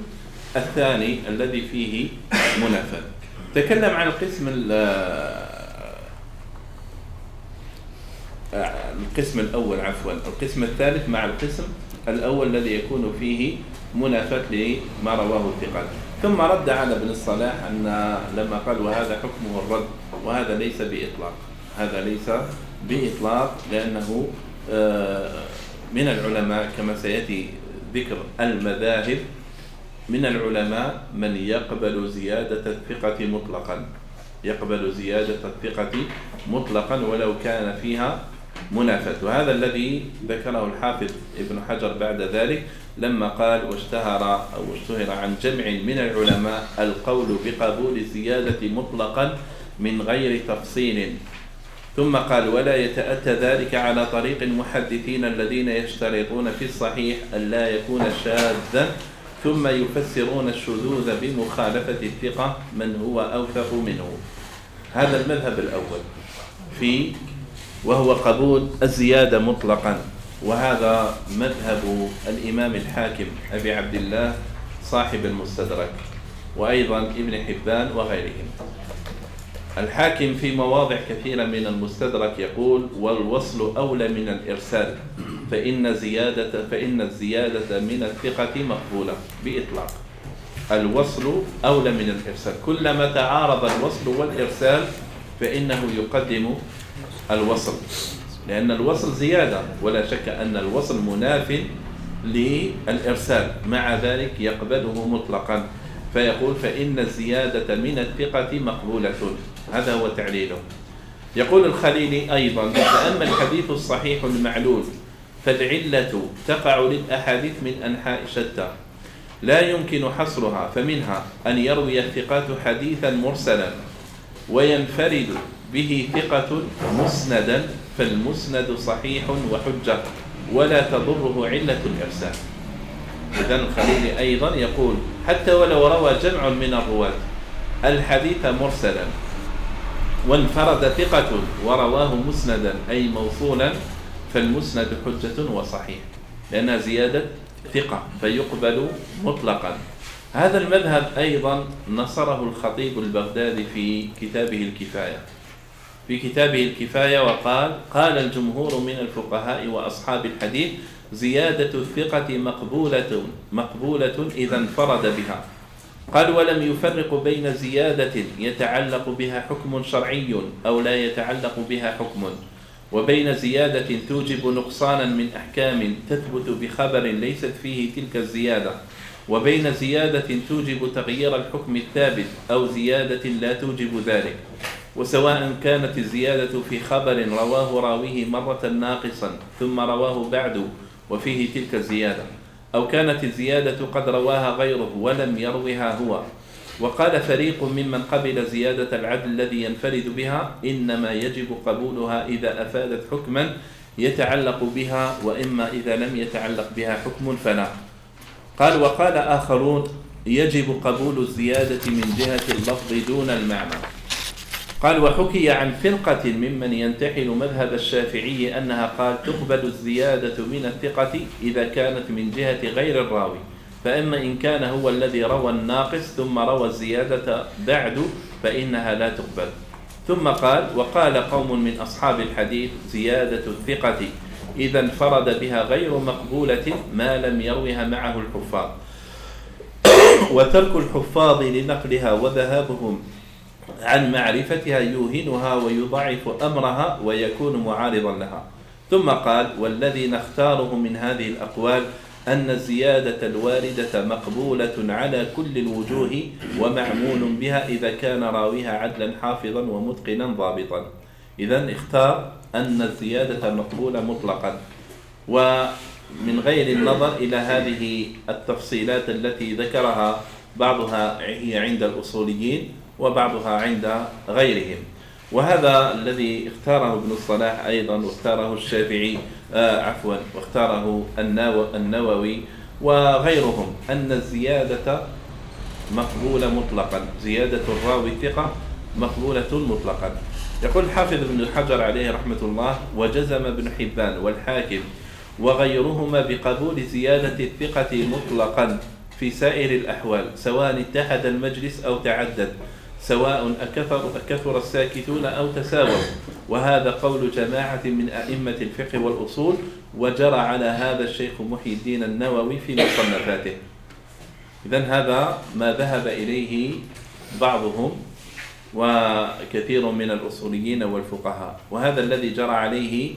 الثاني الذي فيه منافاة تكلم عن القسم القسم الأول عفوا القسم الثالث مع القسم الأول الذي يكون فيه منافاة لما رواه الثقات. ثم رد على ابن الصلاح أن لما قال وهذا حكمه الرد وهذا ليس بإطلاق. هذا ليس بإطلاق لأنه آه، من العلماء كما سيأتي ذكر المذاهب من العلماء من يقبل زيادة الثقة مطلقا. يقبل زيادة الثقة مطلقا ولو كان فيها منافاة وهذا الذي ذكره الحافظ ابن حجر بعد ذلك لما قال واشتهر أو اشتهر عن جمع من العلماء القول بقبول الزيادة مطلقا من غير تفصيل. ثم قال ولا يتأتى ذلك على طريق المحدثين الذين يشترطون في الصحيح أن لا يكون شاذا ثم يفسرون الشذوذ بمخالفة الثقة من هو أوثق منه. هذا المذهب الأول في وهو قبول الزيادة مطلقا. وهذا مذهب الإمام الحاكم أبي عبد الله صاحب المستدرك وأيضا ابن حبان وغيرهم. الحاكم في مواضع كثيرة من المستدرك يقول والوصل أولى من الإرسال فإن زيادة فإن الزيادة من الثقة مقبولة بإطلاق. الوصل أولى من الإرسال كلما تعارض الوصل والإرسال فإنه يقدم الوصل. لأن الوصل زيادة ولا شك أن الوصل مناف للإرسال. مع ذلك يقبله مطلقا. فيقول فإن الزيادة من الثقة مقبولة. هذا هو تعليله. يقول الخليلي أيضا فأما الحديث الصحيح المعلول فالعلة تقع للأحاديث من أنحاء شتى. لا يمكن حصرها فمنها أن يروي الثقات حديثا مرسلا وينفرد به ثقة مسندا فالمسند صحيح وحجة ولا تضره علة الإرسال. إذن الخليلي أيضا يقول حتى ولو روى جمع من الرواة الحديث مرسلا وانفرد ثقة ورواه مسندا أي موصولا فالمسند حجة وصحيح لأنها زيادة ثقة فيقبل مطلقا. هذا المذهب أيضا نصره الخطيب البغدادي في كتابه الكفاية. في كتابه الكفاية وقال قال الجمهور من الفقهاء وأصحاب الحديث زيادة الثقة مقبولة مقبولة إذا انفرد بها. قال ولم يفرق بين زيادة يتعلق بها حكم شرعي أو لا يتعلق بها حكم. وبين زيادة توجب نقصانا من أحكام تثبت بخبر ليست فيه تلك الزيادة. وبين زيادة توجب تغيير الحكم الثابت أو زيادة لا توجب ذلك. وسواء كانت الزيادة في خبر رواه راويه مرة ناقصا ثم رواه بعد وفيه تلك الزيادة. أو كانت الزيادة قد رواها غيره ولم يروها هو. وقال فريق ممن قبل زيادة العدل الذي ينفرد بها إنما يجب قبولها إذا أفادت حكما يتعلق بها وإما إذا لم يتعلق بها حكم فلا. قال وقال آخرون يجب قبول الزيادة من جهة اللفظ دون المعنى. قال وحكي عن فرقة ممن ينتحل مذهب الشافعي أنها قال تقبل الزيادة من الثقة إذا كانت من جهة غير الراوي. فأما إن كان هو الذي روى الناقص ثم روى الزيادة بعد فإنها لا تقبل. ثم قال وقال قوم من أصحاب الحديث زيادة الثقة إذا انفرد بها غير مقبولة ما لم يروها معه الحفاظ. وترك الحفاظ لنقلها وذهابهم عن معرفتها يوهنها ويضعف أمرها ويكون معارضا لها. ثم قال والذي نختاره من هذه الأقوال أن الزيادة الواردة مقبولة على كل الوجوه ومعمول بها إذا كان راويها عدلا حافظا ومتقنا ضابطا. إذا اختار أن الزيادة مقبولة مطلقا. ومن غير النظر إلى هذه التفصيلات التي ذكرها بعضها هي عند الأصوليين وبعضها عند غيرهم. وهذا الذي اختاره ابن الصلاح أيضا واختاره الشافعي آه عفوا واختاره النووي وغيرهم أن الزيادة مقبولة مطلقا. زيادة الراوي ثقة مقبولة مطلقا. يقول حافظ ابن حجر عليه رحمة الله وجزم ابن حبان والحاكم وغيرهما بقبول زيادة الثقة مطلقا في سائر الأحوال سواء اتحد المجلس أو تعدد. سواء أكثر, أكثر الساكتون أو تساووا. وهذا قول جماعة من أئمة الفقه والأصول وجرى على هذا الشيخ محي الدين النووي في مصنفاته. إذا هذا ما ذهب إليه بعضهم وكثير من الأصوليين والفقهاء. وهذا الذي جرى عليه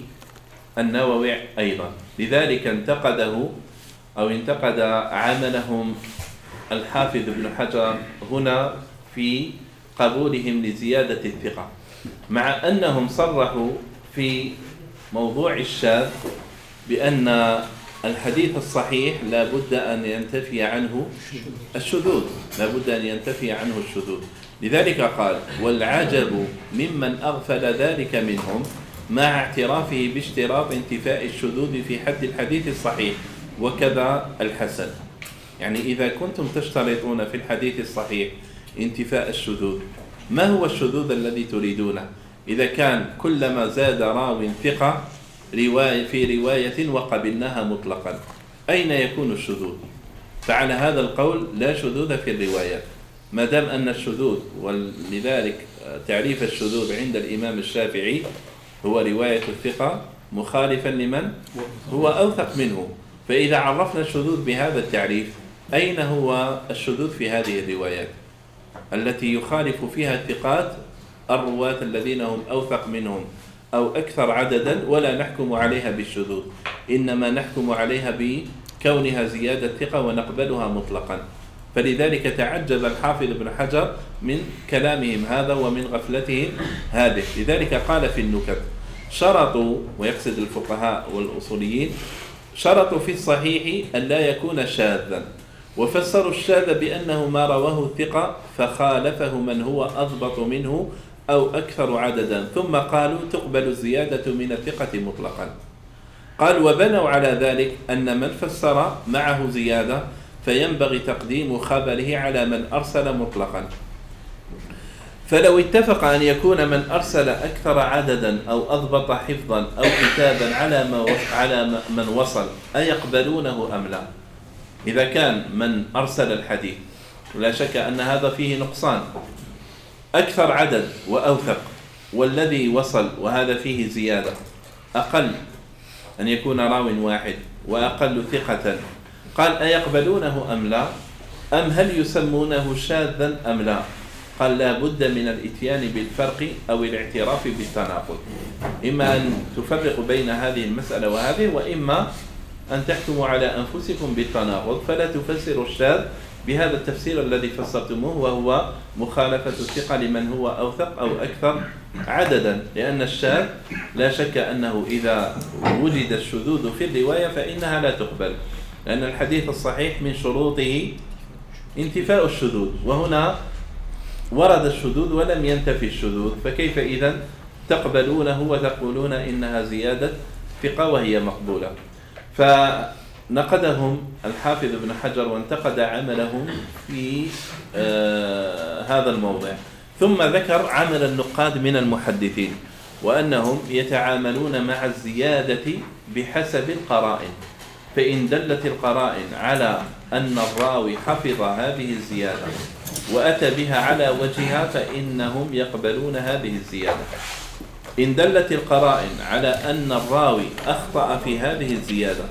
النووي أيضا. لذلك انتقده أو انتقد عملهم الحافظ ابن حجر هنا في قبولهم لزيادة الثقة مع أنهم صرحوا في موضوع الشاذ بأن الحديث الصحيح لا بد أن ينتفي عنه الشذوذ لا بد أن ينتفي عنه الشذوذ. لذلك قال والعجب ممن أغفل ذلك منهم مع اعترافه باشتراط انتفاء الشذوذ في حد الحديث الصحيح وكذا الحسن يعني إذا كنتم تشترطون في الحديث الصحيح انتفاء الشذوذ. ما هو الشذوذ الذي تريدونه؟ إذا كان كلما زاد راو ثقة رواية في رواية وقبلناها مطلقا. أين يكون الشذوذ؟ فعلى هذا القول لا شذوذ في الروايات ما دام أن الشذوذ ولذلك تعريف الشذوذ عند الإمام الشافعي هو رواية الثقة مخالفا لمن؟ هو أوثق منه. فإذا عرفنا الشذوذ بهذا التعريف أين هو الشذوذ في هذه الروايات؟ التي يخالف فيها الثقات الرواة الذين هم أوثق منهم أو أكثر عددا ولا نحكم عليها بالشذوذ. إنما نحكم عليها بكونها زيادة ثقة ونقبلها مطلقا. فلذلك تعجب الحافظ ابن حجر من كلامهم هذا ومن غفلتهم هذه. لذلك قال في النكت شرطوا ويقصد الفقهاء والأصوليين شرطوا في الصحيح أن لا يكون شاذا وفسروا الشاذ بأنه ما رواه الثقة فخالفه من هو أضبط منه أو أكثر عددا. ثم قالوا تقبل الزيادة من الثقة مطلقا. قال وبنوا على ذلك أن من فسر معه زيادة فينبغي تقديم خبره على من أرسل مطلقا. فلو اتفق أن يكون من أرسل أكثر عددا أو أضبط حفظا أو كتابا على ما على من وصل أيقبلونه أم لا؟ إذا كان من أرسل الحديث ولا شك أن هذا فيه نقصان. أكثر عدد وأوثق والذي وصل وهذا فيه زيادة. أقل أن يكون راو واحد وأقل ثقة. قال أيقبلونه أم لا؟ أم هل يسمونه شاذا أم لا؟ قال لا بد من الإتيان بالفرق أو الاعتراف بالتناقض. إما أن تفرق بين هذه المسألة وهذه وإما أن تحكموا على أنفسكم بالتناقض فلا تفسروا الشاذ بهذا التفسير الذي فسرتموه وهو مخالفة الثقة لمن هو أوثق أو أكثر عددا لأن الشاذ لا شك أنه إذا وجد الشذوذ في الرواية فإنها لا تقبل لأن الحديث الصحيح من شروطه انتفاء الشذوذ وهنا ورد الشذوذ ولم ينتفي الشذوذ فكيف إذا تقبلونه وتقولون إنها زيادة ثقة وهي مقبولة؟ فنقدهم الحافظ ابن حجر وانتقد عملهم في آه هذا الموضع. ثم ذكر عمل النقاد من المحدثين وأنهم يتعاملون مع الزيادة بحسب القرائن. فإن دلت القرائن على أن الراوي حفظ هذه الزيادة وأتى بها على وجهها فإنهم يقبلون هذه الزيادة. إن دلت القرائن على أن الراوي أخطأ في هذه الزيادة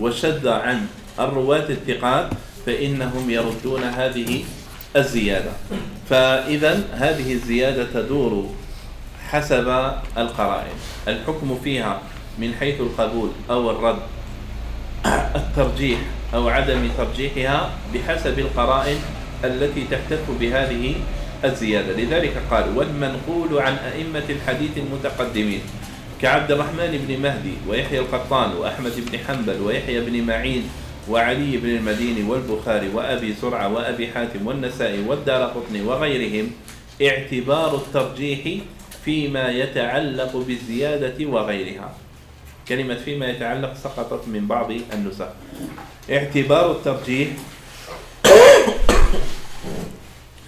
وشد عن الرواة الثقات فإنهم يردون هذه الزيادة. فإذا هذه الزيادة تدور حسب القرائن. الحكم فيها من حيث القبول أو الرد الترجيح أو عدم ترجيحها بحسب القرائن التي تحتف بهذه الزيادة. لذلك قال والمنقول عن أئمة الحديث المتقدمين كعبد الرحمن بن مهدي ويحيى القطان وأحمد بن حنبل ويحيى بن معين وعلي بن المديني والبخاري وأبي زرعة وأبي حاتم والنسائي والدار قطني وغيرهم اعتبار الترجيح فيما يتعلق بالزيادة وغيرها. كلمة فيما يتعلق سقطت من بعض النسخ. اعتبار الترجيح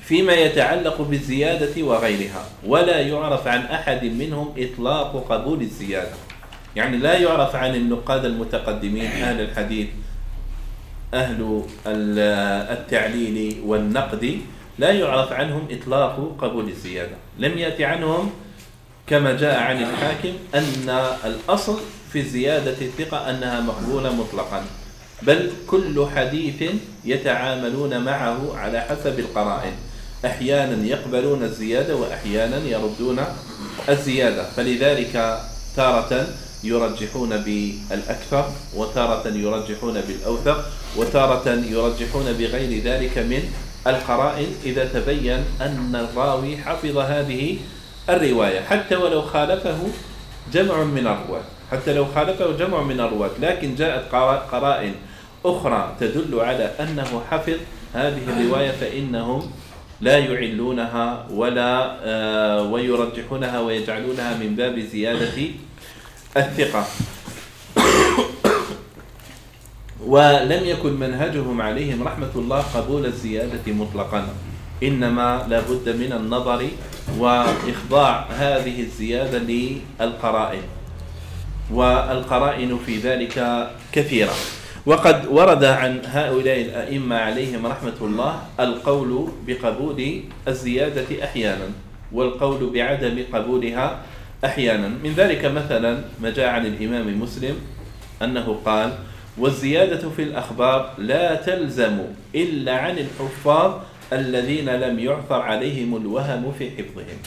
فيما يتعلق بالزيادة وغيرها ولا يعرف عن أحد منهم إطلاق قبول الزيادة. يعني لا يعرف عن النقاد المتقدمين أهل الحديث أهل التعليل والنقد لا يعرف عنهم إطلاق قبول الزيادة. لم يأتي عنهم كما جاء عن الحاكم أن الأصل في زيادة الثقة أنها مقبولة مطلقا بل كل حديث يتعاملون معه على حسب القرائن. أحيانا يقبلون الزيادة وأحيانا يردون الزيادة. فلذلك تارة يرجحون بالأكثر وتارة يرجحون بالأوثق وتارة يرجحون بغير ذلك من القرائن إذا تبين أن الراوي حفظ هذه الرواية حتى ولو خالفه جمع من الرواة حتى لو خالفه جمع من الرواة لكن جاءت قرائن أخرى تدل على أنه حفظ هذه الرواية فإنهم لا يعلونها ولا آه، ويرجحونها ويجعلونها من باب زيادة الثقة. ولم يكن منهجهم عليهم رحمة الله قبول الزيادة مطلقا. إنما لا بد من النظر وإخضاع هذه الزيادة للقرائن. والقرائن في ذلك كثيرة. وقد ورد عن هؤلاء الأئمة عليهم رحمة الله القول بقبول الزيادة أحيانا والقول بعدم قبولها أحيانا. من ذلك مثلا ما جاء عن الإمام مسلم أنه قال والزيادة في الأخبار لا تلزم إلا عن الحفاظ الذين لم يعثر عليهم الوهم في حفظهم.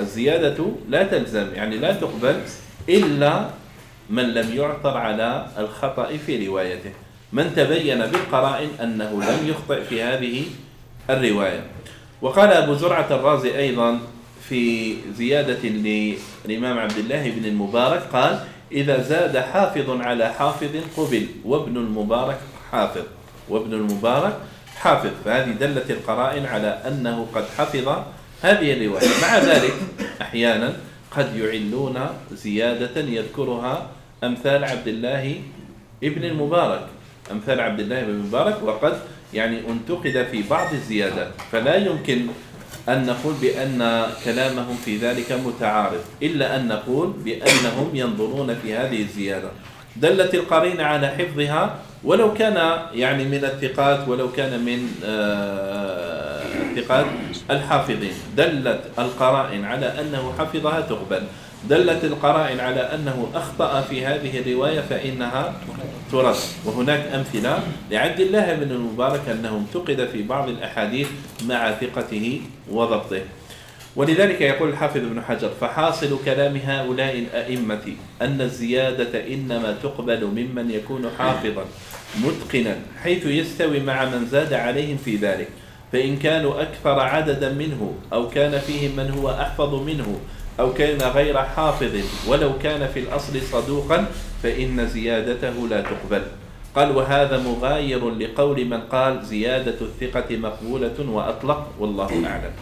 الزيادة لا تلزم يعني لا تقبل إلا من لم يعثر على الخطأ في روايته. من تبين بالقرائن أنه لم يخطئ في هذه الرواية. وقال أبو زرعة الرازي أيضا في زيادة للإمام عبد الله بن المبارك قال إذا زاد حافظ على حافظ قبل وابن المبارك حافظ. وابن المبارك حافظ. فهذه دلت القرائن على أنه قد حفظ هذه الرواية. مع ذلك أحيانا قد يعلون زيادة يذكرها أمثال عبد الله ابن المبارك. أمثال عبد الله بن المبارك وقد يعني انتقد في بعض الزيادات. فلا يمكن أن نقول بأن كلامهم في ذلك متعارض إلا أن نقول بأنهم ينظرون في هذه الزيادة. دلت القرينة على حفظها ولو كان يعني من الثقات ولو كان من آه، الثقات الحافظين. دلت القرائن على أنه حفظها تقبل. دلت القرائن على أنه أخطأ في هذه الرواية فإنها ترد. وهناك أمثلة لعبد الله بن المبارك أنه انتقد في بعض الأحاديث مع ثقته وضبطه. ولذلك يقول الحافظ ابن حجر فحاصل كلام هؤلاء الأئمة أن الزيادة إنما تقبل ممن يكون حافظا متقنا حيث يستوي مع من زاد عليهم في ذلك. فإن كانوا أكثر عددا منه أو كان فيهم من هو أحفظ منه أو كان غير حافظ ولو كان في الأصل صدوقا فإن زيادته لا تقبل. قال وهذا مغاير لقول من قال زيادة الثقة مقبولة وأطلق والله أعلم.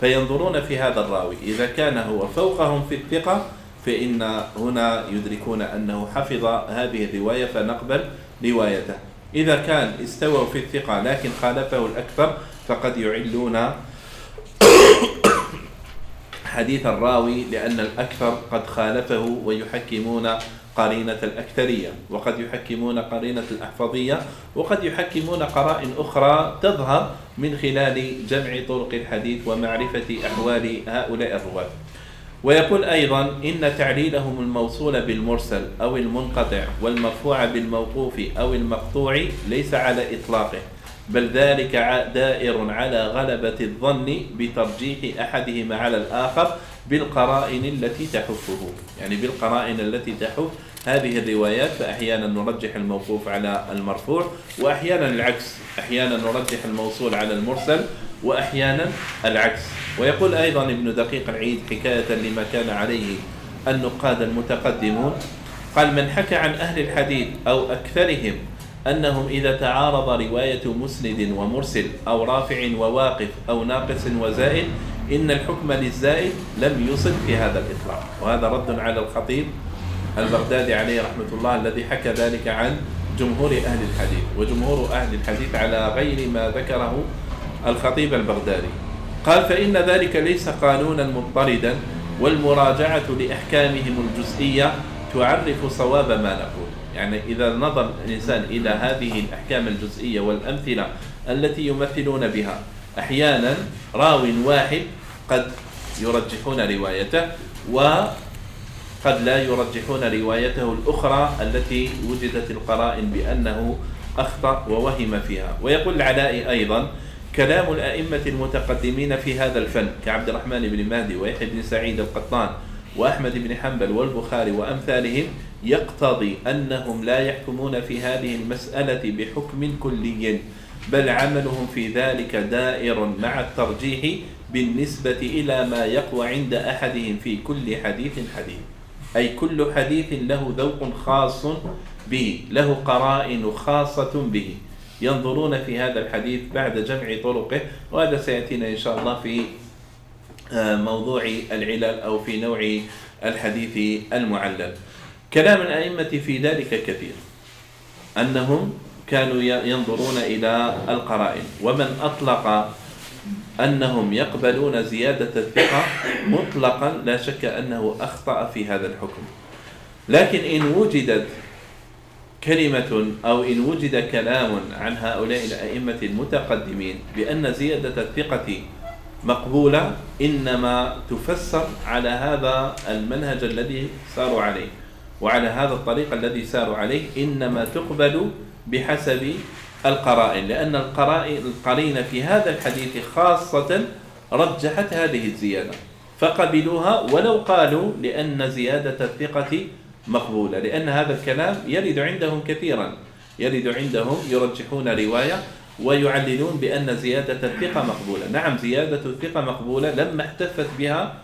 فينظرون في هذا الراوي إذا كان هو فوقهم في الثقة فإن هنا يدركون أنه حفظ هذه الرواية فنقبل روايته. إذا كان استووا في الثقة لكن خالفه الأكثر فقد يعلون حديث الراوي لأن الأكثر قد خالفه ويحكمون قرينة الأكثرية وقد يحكمون قرينة الأحفظية وقد يحكمون قرائن أخرى تظهر من خلال جمع طرق الحديث ومعرفة أحوال هؤلاء الرواة. ويقول أيضا إن تعليلهم الموصول بالمرسل أو المنقطع والمرفوع بالموقوف أو المقطوع ليس على إطلاقه. بل ذلك دائر على غلبة الظن بترجيح أحدهما على الآخر بالقرائن التي تحفه. يعني بالقرائن التي تحف. هذه الروايات فأحيانا نرجح الموقوف على المرفوع وأحيانا العكس. أحيانا نرجح الموصول على المرسل وأحيانا العكس. ويقول أيضا ابن دقيق العيد حكاية لما كان عليه النقاد المتقدمون قال من حكى عن أهل الحديث أو أكثرهم أنهم إذا تعارض رواية مسند ومرسل أو رافع وواقف أو ناقص وزائد إن الحكم للزائد لم يصل في هذا الإطلاق. وهذا رد على الخطيب البغدادي عليه رحمة الله الذي حكى ذلك عن جمهور أهل الحديث وجمهور أهل الحديث على غير ما ذكره الخطيب البغدادي. قال فإن ذلك ليس قانونا مضطردا والمراجعة لأحكامهم الجزئية تعرف صواب ما نقول. يعني إذا نظر الإنسان إلى هذه الأحكام الجزئية والأمثلة التي يمثلون بها أحيانا راو واحد قد يرجحون روايته وقد لا يرجحون روايته الأخرى التي وجدت القرائن بأنه أخطأ ووهم فيها. ويقول العلاء أيضا كلام الأئمة المتقدمين في هذا الفن كعبد الرحمن بن مهدي ويحيى بن سعيد القطان وأحمد بن حنبل والبخاري وأمثالهم يقتضي أنهم لا يحكمون في هذه المسألة بحكم كلي بل عملهم في ذلك دائر مع الترجيح بالنسبة إلى ما يقوى عند أحدهم في كل حديث حديث. أي كل حديث له ذوق خاص به له قرائن خاصة به. ينظرون في هذا الحديث بعد جمع طرقه وهذا سيأتينا إن شاء الله في آه، موضوع العلل أو في نوع الحديث المعلل. كلام الأئمة في ذلك كثير. أنهم كانوا ينظرون إلى القرائن ومن أطلق أنهم يقبلون زيادة الثقة مطلقا لا شك أنه أخطأ في هذا الحكم. لكن إن وجدت كلمة أو إن وجد كلام عن هؤلاء الأئمة المتقدمين بأن زيادة الثقة مقبولة إنما تفسر على هذا المنهج الذي ساروا عليه. وعلى هذا الطريق الذي ساروا عليه إنما تقبل بحسب القرائن لأن القرائن القرينة في هذا الحديث خاصة رجحت هذه الزيادة فقبلوها ولو قالوا لأن زيادة الثقة مقبولة لأن هذا الكلام يرد عندهم كثيرا يرد عندهم يرجحون رواية ويعللون بأن زيادة الثقة مقبولة. نعم زيادة الثقة مقبولة لما احتفت بها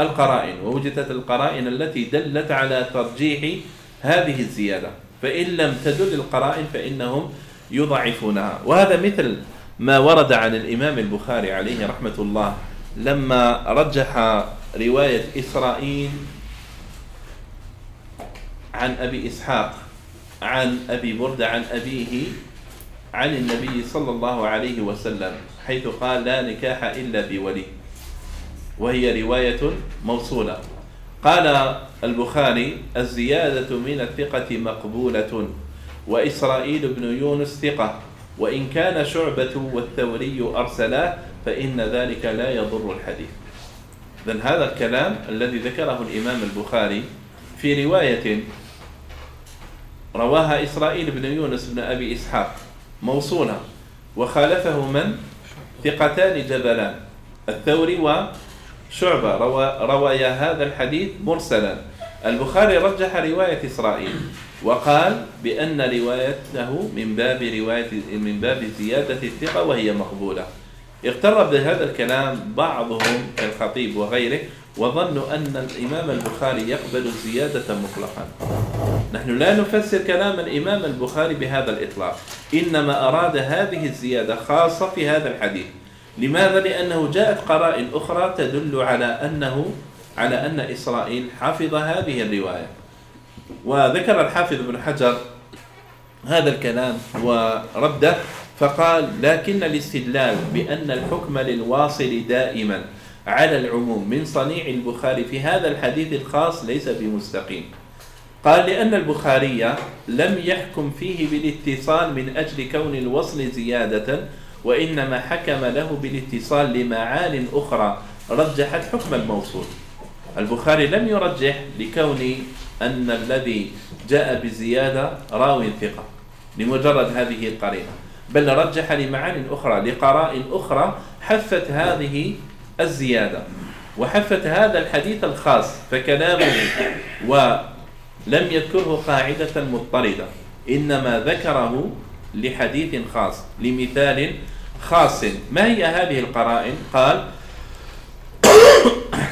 القرائن ووجدت القرائن التي دلت على ترجيح هذه الزيادة. فإن لم تدل القرائن فإنهم يضعفونها. وهذا مثل ما ورد عن الإمام البخاري عليه رحمة الله لما رجح رواية إسرائيل عن أبي إسحاق عن أبي بردة عن أبيه عن النبي صلى الله عليه وسلم حيث قال لا نكاح إلا بولي. وهي رواية موصولة. قال البخاري الزيادة من الثقة مقبولة وإسرائيل بن يونس ثقة. وإن كان شعبة والثوري أرسلاه فإن ذلك لا يضر الحديث. إذن هذا الكلام الذي ذكره الإمام البخاري في رواية رواها إسرائيل بن يونس بن أبي إسحاق موصولة. وخالفه من؟ ثقتان جبلان الثوري وشعبة روى روايا هذا الحديث مرسلا. البخاري رجح رواية إسرائيل وقال بأن روايته من باب رواية من باب زيادة الثقة وهي مقبولة. اغتر بهذا الكلام بعضهم كالخطيب وغيره وظنوا أن الإمام البخاري يقبل الزيادة مطلقا. نحن لا نفسر كلام الإمام البخاري بهذا الإطلاق. إنما أراد هذه الزيادة خاصة في هذا الحديث. لماذا؟ لأنه جاءت قرائن أخرى تدل على أنه على أن إسرائيل حفظ هذه الرواية وذكر الحافظ ابن حجر هذا الكلام ورده فقال لكن الاستدلال بأن الحكم للواصل دائما على العموم من صنيع البخاري في هذا الحديث الخاص ليس بمستقيم قال لأن البخاري لم يحكم فيه بالاتصال من أجل كون الوصل زيادة وإنما حكم له بالاتصال لمعان أخرى رجحت حكم الموصول. البخاري لم يرجح لكون أن الذي جاء بزيادة راو ثقة لمجرد هذه القرينة بل رجح لمعان أخرى لقرائن أخرى حفت هذه الزيادة. وحفت هذا الحديث الخاص فكلامه ولم يذكره قاعدة مضطردة إنما ذكره لحديث خاص لمثال خاص. ما هي هذه القرائن؟ قال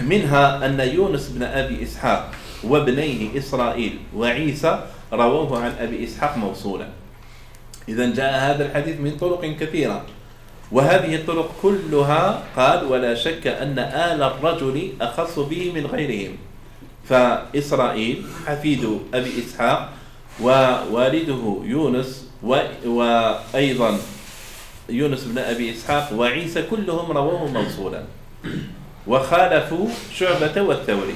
منها أن يونس بن أبي إسحاق وابنيه إسرائيل وعيسى رووه عن أبي إسحاق موصولا. إذا جاء هذا الحديث من طرق كثيرة. وهذه الطرق كلها قال ولا شك أن آل الرجل أخص به من غيرهم. فإسرائيل حفيد أبي إسحاق ووالده يونس وأيضا يونس بن أبي إسحاق وعيسى كلهم رواه موصولا. وخالفوا شعبة والثوري.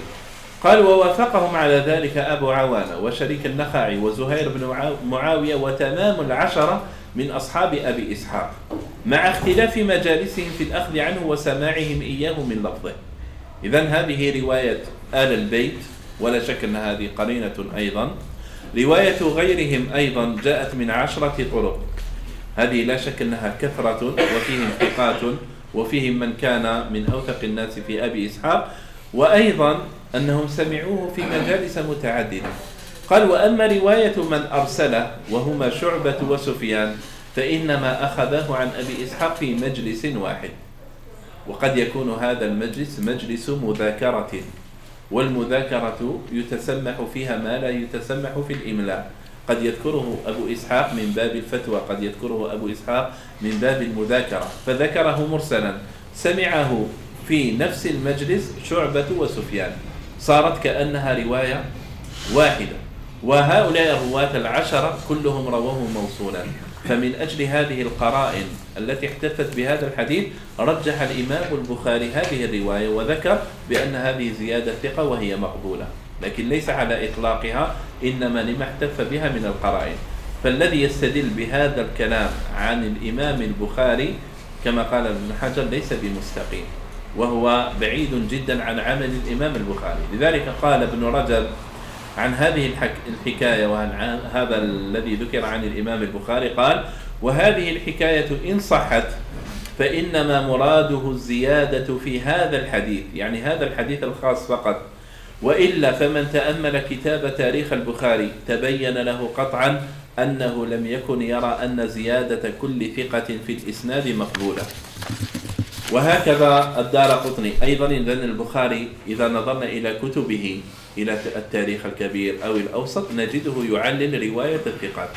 قال ووافقهم على ذلك أبو عوانة وشريك النخعي وزهير بن معاوية وتمام العشرة من أصحاب أبي إسحاق مع اختلاف مجالسهم في الأخذ عنه وسماعهم إياه من لفظه. إذا هذه رواية آل البيت ولا شك أن هذه قرينة أيضا. رواية غيرهم أيضا جاءت من عشرة طرق. هذه لا شك أنها كثرة وفيهم ثقات وفيهم من كان من أوثق الناس في أبي إسحاق وأيضا أنهم سمعوه في مجالس متعددة. قال وأما رواية من أرسله وهما شعبة وسفيان فإنما أخذه عن أبي إسحاق في مجلس واحد. وقد يكون هذا المجلس مجلس مذاكرة والمذاكرة يتسمح فيها ما لا يتسمح في الإملاء. قد يذكره أبو إسحاق من باب الفتوى قد يذكره أبو إسحاق من باب المذاكرة فذكره مرسلا سمعه في نفس المجلس شعبة وسفيان صارت كأنها رواية واحدة وهؤلاء الرواة العشرة كلهم رواه موصولا فمن أجل هذه القرائن التي احتفت بهذا الحديث رجح الإمام البخاري هذه الرواية وذكر بأن هذه زيادة ثقة وهي مقبولة. لكن ليس على إطلاقها إنما لما احتف بها من القرائن. فالذي يستدل بهذا الكلام عن الإمام البخاري كما قال ابن حجر ليس بمستقيم وهو بعيد جدا عن عمل الإمام البخاري. لذلك قال ابن رجب عن هذه الحكاية وعن هذا الذي ذكر عن الإمام البخاري قال وهذه الحكاية إن صحت فإنما مراده الزيادة في هذا الحديث. يعني هذا الحديث الخاص فقط. وإلا فمن تأمل كتاب تاريخ البخاري تبين له قطعا أنه لم يكن يرى أن زيادة كل ثقة في الإسناد مقبولة. وهكذا الدار قطني. أيضا لأن البخاري إذا نظرنا إلى كتبه إلى التاريخ الكبير أو الأوسط نجده يعلل رواية الثقات.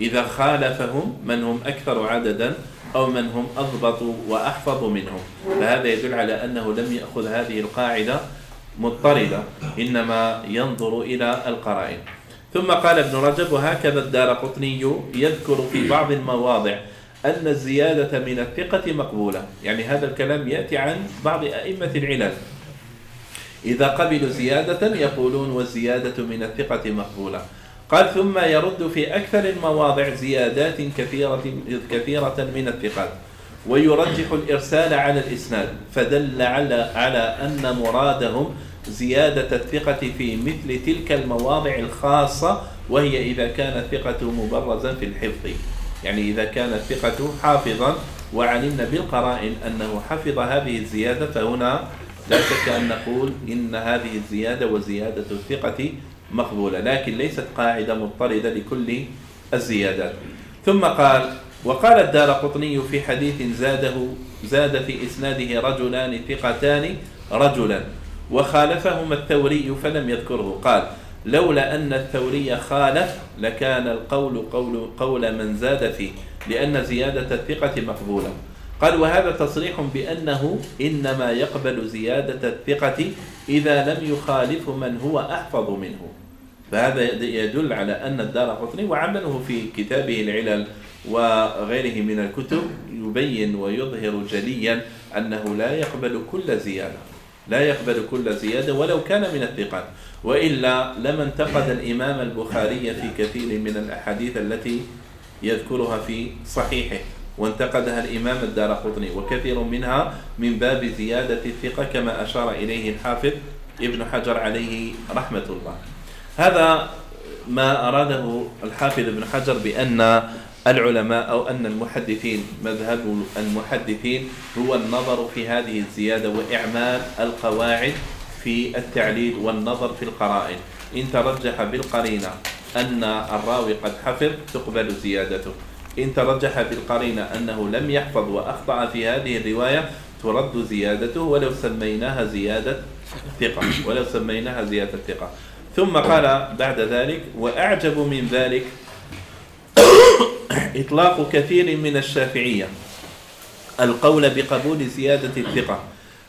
إذا خالفهم من هم أكثر عددا أو من هم أضبط وأحفظ منهم. فهذا يدل على أنه لم يأخذ هذه القاعدة مضطردة إنما ينظر إلى القرائن. ثم قال ابن رجب وهكذا الدار قطني يذكر في بعض المواضع أن الزيادة من الثقة مقبولة. يعني هذا الكلام يأتي عن بعض أئمة العلل. إذا قبلوا زيادة يقولون والزيادة من الثقة مقبولة. قال ثم يرد في أكثر المواضع زيادات كثيرة, كثيرة من الثقات ويرجح الإرسال على الإسناد فدل على, على أن مرادهم زيادة الثقة في مثل تلك المواضع الخاصة وهي إذا كان الثقة مبرزا في الحفظ. يعني إذا كان الثقة حافظا وعلمنا بالقرائن أنه حفظ هذه الزيادة فهنا لا شك أن نقول إن هذه الزيادة وزيادة الثقة مقبولة لكن ليست قاعدة مضطردة لكل الزيادات. ثم قال وقال الدار قطني في حديث زاده زاد في إسناده رجلان ثقتان رجلا وخالفهما الثوري فلم يذكره. قال لولا أن الثوري خالف لكان القول قول, قول من زاد فيه لأن زيادة الثقة مقبولة. قال وهذا تصريح بأنه إنما يقبل زيادة الثقة إذا لم يخالف من هو أحفظ منه. فهذا يدل على أن الدار قطني وعمله في كتابه العلل وغيره من الكتب يبين ويظهر جليا أنه لا يقبل كل زيادة. لا يقبل كل زيادة ولو كان من الثقات. وإلا لما انتقد الإمام البخاري في كثير من الأحاديث التي يذكرها في صحيحه. وانتقدها الإمام الدار قطني. وكثير منها من باب زيادة الثقة كما أشار إليه الحافظ ابن حجر عليه رحمة الله. هذا ما أراده الحافظ ابن حجر بأن العلماء أو أن المحدثين مذهب المحدثين هو النظر في هذه الزيادة وإعمال القواعد في التعليل والنظر في القرائن. إن ترجح بالقرينة أن الراوي قد حفظ تقبل زيادته. إن ترجح بالقرينة أنه لم يحفظ وأخطأ في هذه الرواية ترد زيادته ولو سميناها زيادة ثقة ولو سميناها زيادة ثقة. ثم قال بعد ذلك وأعجب من ذلك إطلاق كثير من الشافعية. القول بقبول زيادة الثقة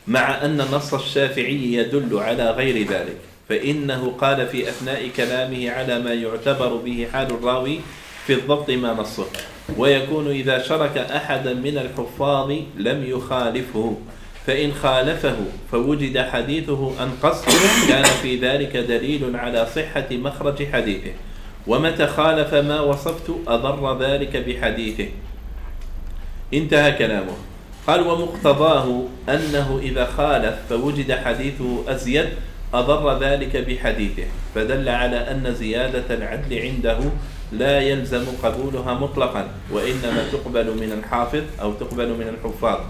مع أن نص الشافعي يدل على غير ذلك فإنه قال في أثناء كلامه على ما يعتبر به حال الراوي في الضبط ما نصه. ويكون إذا شرك أحدا من الحفاظ لم يخالفه فإن خالفه فوجد حديثه أنقص كان في ذلك دليل على صحة مخرج حديثه. ومتى خالف ما وصفت أضر ذلك بحديثه. انتهى كلامه. قال ومقتضاه أنه إذا خالف فوجد حديثه أزيد أضر ذلك بحديثه. فدل على أن زيادة العدل عنده لا يلزم قبولها مطلقا وإنما تقبل من الحافظ أو تقبل من الحفاظ.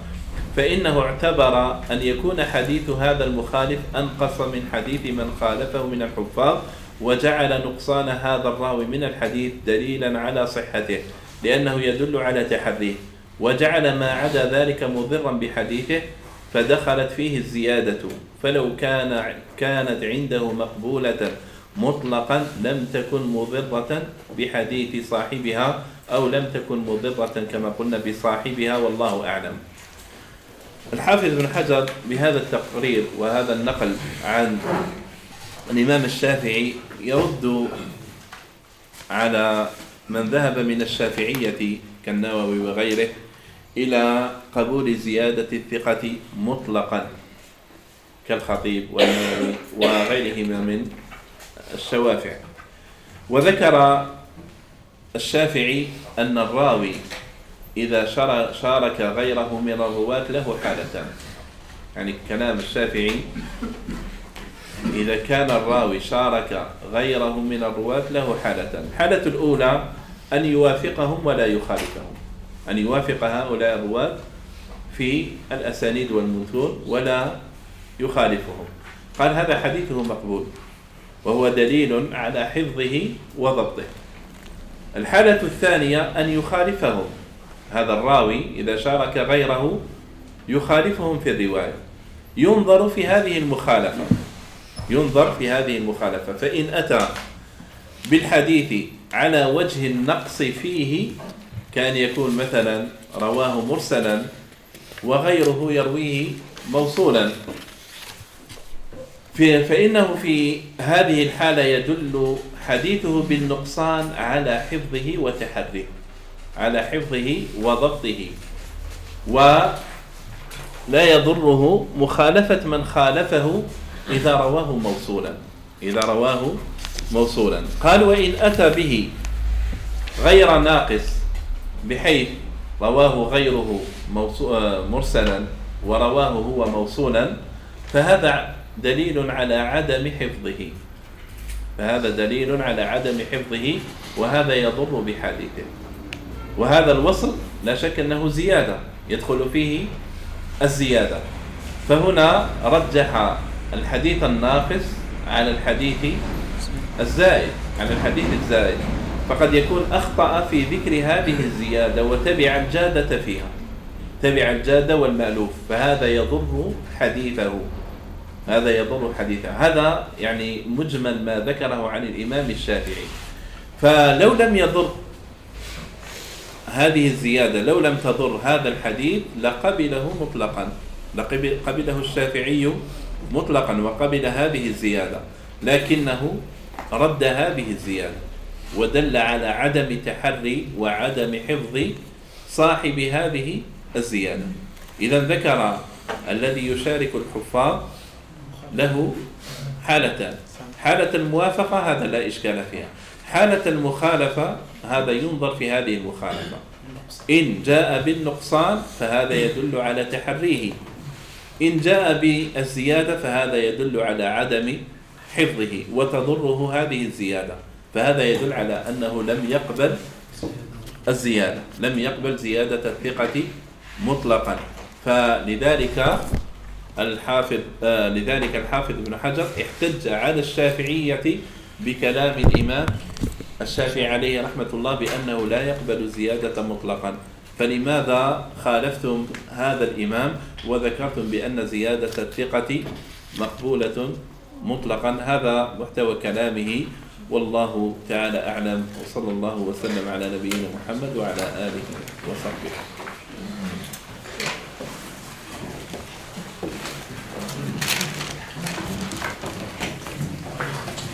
فإنه اعتبر أن يكون حديث هذا المخالف أنقص من حديث من خالفه من الحفاظ وجعل نقصان هذا الراوي من الحديث دليلا على صحته لأنه يدل على تحريه وجعل ما عدا ذلك مضرا بحديثه فدخلت فيه الزيادة. فلو كان كانت عنده مقبولة مطلقا لم تكن مضرة بحديث صاحبها أو لم تكن مضرة كما قلنا بصاحبها والله أعلم. الحافظ ابن حجر بهذا التقرير وهذا النقل عن الإمام الشافعي يرد على من ذهب من الشافعية كالنووي وغيره إلى قبول زيادة الثقة مطلقا كالخطيب وغيرهما من الشوافع. وذكر الشافعي أن الراوي إذا شارك غيره من الرواة له حالتان. يعني كلام الشافعي إذا كان الراوي شارك غيره من الرواة له حالتان الحالة الأولى أن يوافقهم ولا يخالفهم. أن يوافق هؤلاء الرواة في الأسانيد والمتون ولا يخالفهم. قال هذا حديثه مقبول. وهو دليل على حفظه وضبطه. الحالة الثانية أن يخالفهم. هذا الراوي إذا شارك غيره يخالفهم في الرواية. ينظر في هذه المخالفة. ينظر في هذه المخالفة. فإن أتى بالحديث على وجه النقص فيه كان يكون مثلا رواه مرسلا وغيره يرويه موصولا. فإنه في هذه الحالة يدل حديثه بالنقصان على حفظه وتحريه على حفظه وضبطه. ولا يضره مخالفة من خالفه إذا رواه موصولا. إذا رواه موصولا. قال وإن أتى به غير ناقص بحيث رواه غيره مرسلا ورواه هو موصولا فهذا دليل على عدم حفظه. فهذا دليل على عدم حفظه وهذا يضر بحديثه. وهذا الوصل لا شك أنه زيادة يدخل فيه الزيادة. فهنا رجح الحديث الناقص على الحديث الزائد على الحديث الزائد. فقد يكون أخطأ في ذكر هذه الزيادة وتبع الجادة فيها تبع الجادة والمألوف. فهذا يضر حديثه. هذا يضر حديثه. هذا يعني مجمل ما ذكره عن الإمام الشافعي. فلو لم يضر هذه الزيادة لو لم تضر هذا الحديث لقبله مطلقا. لقبله الشافعي مطلقا وقبل هذه الزيادة لكنه رد هذه الزيادة ودل على عدم تحري وعدم حفظ صاحب هذه الزيادة. إذا ذكر الذي يشارك الحفاظ له حالتان. حالة الموافقة هذا لا إشكال فيها. حالة المخالفة هذا ينظر في هذه المخالفة. إن جاء بالنقصان فهذا يدل على تحريه. إن جاء بالزيادة فهذا يدل على عدم حفظه وتضره هذه الزيادة. فهذا يدل على أنه لم يقبل الزيادة لم يقبل زيادة الثقة مطلقا. فلذلك الحافظ آه لذلك الحافظ ابن حجر احتج على الشافعية بكلام الإمام الشافعي عليه رحمة الله بأنه لا يقبل الزيادة مطلقا. فلماذا خالفتم هذا الإمام وذكرتم بأن زيادة الثقة مقبولة مطلقا؟ هذا محتوى كلامه. والله تعالى أعلم. وصلى الله وسلم على نبينا محمد وعلى آله وصحبه.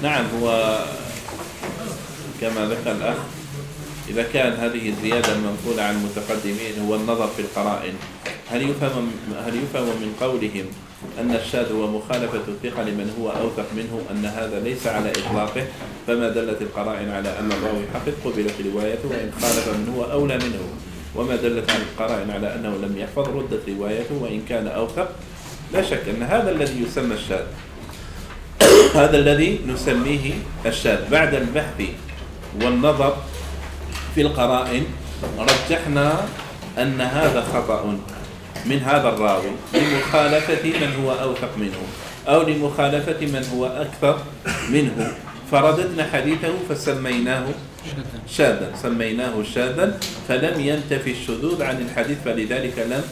نعم هو كما ذكر الأخ إذا كان هذه الزيادة المنقولة عن المتقدمين هو النظر في القرائن هل يفهم هل يفهم من قولهم أن الشاذ هو مخالفة الثقة لمن هو أوثق منه أن هذا ليس على إطلاقه؟ فما دلت القرائن على أن الراوي حفظ قبلت روايته وإن خالف من هو أولى منه. وما دلت عن القرائن على أنه لم يحفظ ردت روايته وإن كان أوثق لا شك أن هذا الذي يسمى الشاذ هذا الذي نسميه الشاذ. بعد البحث والنظر في القرائن رجحنا أن هذا خطأ من هذا الراوي لمخالفة من هو أوثق منه أو لمخالفة من هو أكثر منه. فرددنا حديثه فسميناه شاذا سميناه شاذا فلم ينتفي الشذوذ عن الحديث فلذلك لم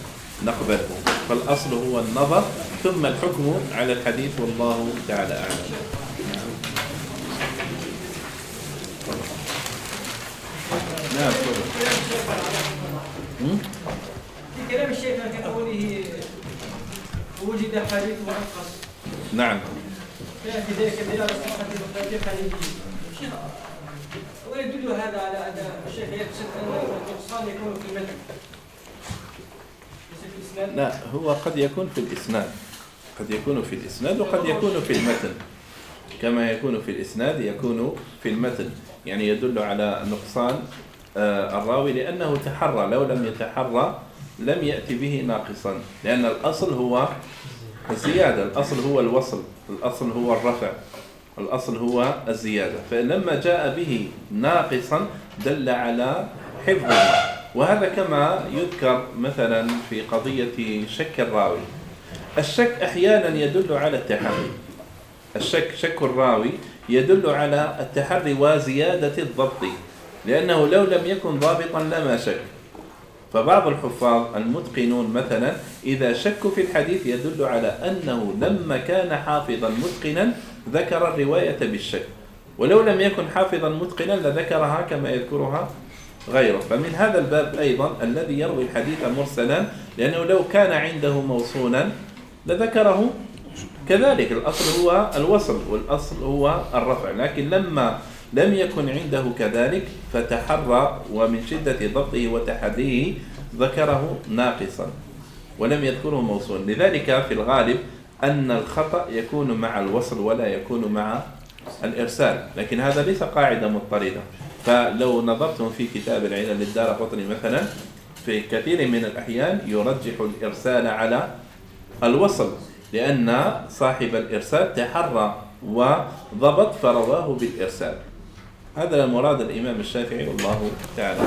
نقبله. فالأصل هو النظر ثم الحكم على الحديث والله تعالى أعلم نعم في كلام الشيخ في قوله وجد حديث مرقص. نعم. في ذلك دلالة صحة في حديثه ويدل هذا على أن الشيخ يقصد أن النقصان يكون في المتن لا هو قد يكون في الإسناد. قد يكون في الإسناد وقد يكون في المتن. كما يكون في الإسناد يكون في المتن. يعني يدل على نقصان آه، الراوي لأنه تحرى. لو لم يتحرى لم يأتي به ناقصا. لأن الأصل هو الزيادة الأصل هو الوصل. الأصل هو الرفع. الأصل هو الزيادة. فلما جاء به ناقصا دل على حفظه. وهذا كما يذكر مثلا في قضية شك الراوي. الشك أحيانا يدل على التحري. الشك شك الراوي يدل على التحري وزيادة الضبط. لأنه لو لم يكن ضابطا لما شك. فبعض الحفاظ المتقنون مثلا إذا شكوا في الحديث يدل على أنه لما كان حافظا متقنا ذكر الرواية بالشك. ولو لم يكن حافظا متقنا لذكرها كما يذكرها غيره. فمن هذا الباب أيضا الذي يروي الحديث مرسلا لأنه لو كان عنده موصولا لذكره كذلك. الأصل هو الوصل والأصل هو الرفع. لكن لما لم يكن عنده كذلك فتحرى ومن شدة ضبطه وتحريه ذكره ناقصا ولم يذكره موصول لذلك في الغالب أن الخطأ يكون مع الوصل ولا يكون مع الإرسال. لكن هذا ليس قاعدة مضطردة. فلو نظرتم في كتاب العلل للدار قطني مثلا في كثير من الأحيان يرجح الإرسال على الوصل لأن صاحب الإرسال تحرى وضبط فرواه بالإرسال. هذا مراد الإمام الشافعي والله تعالى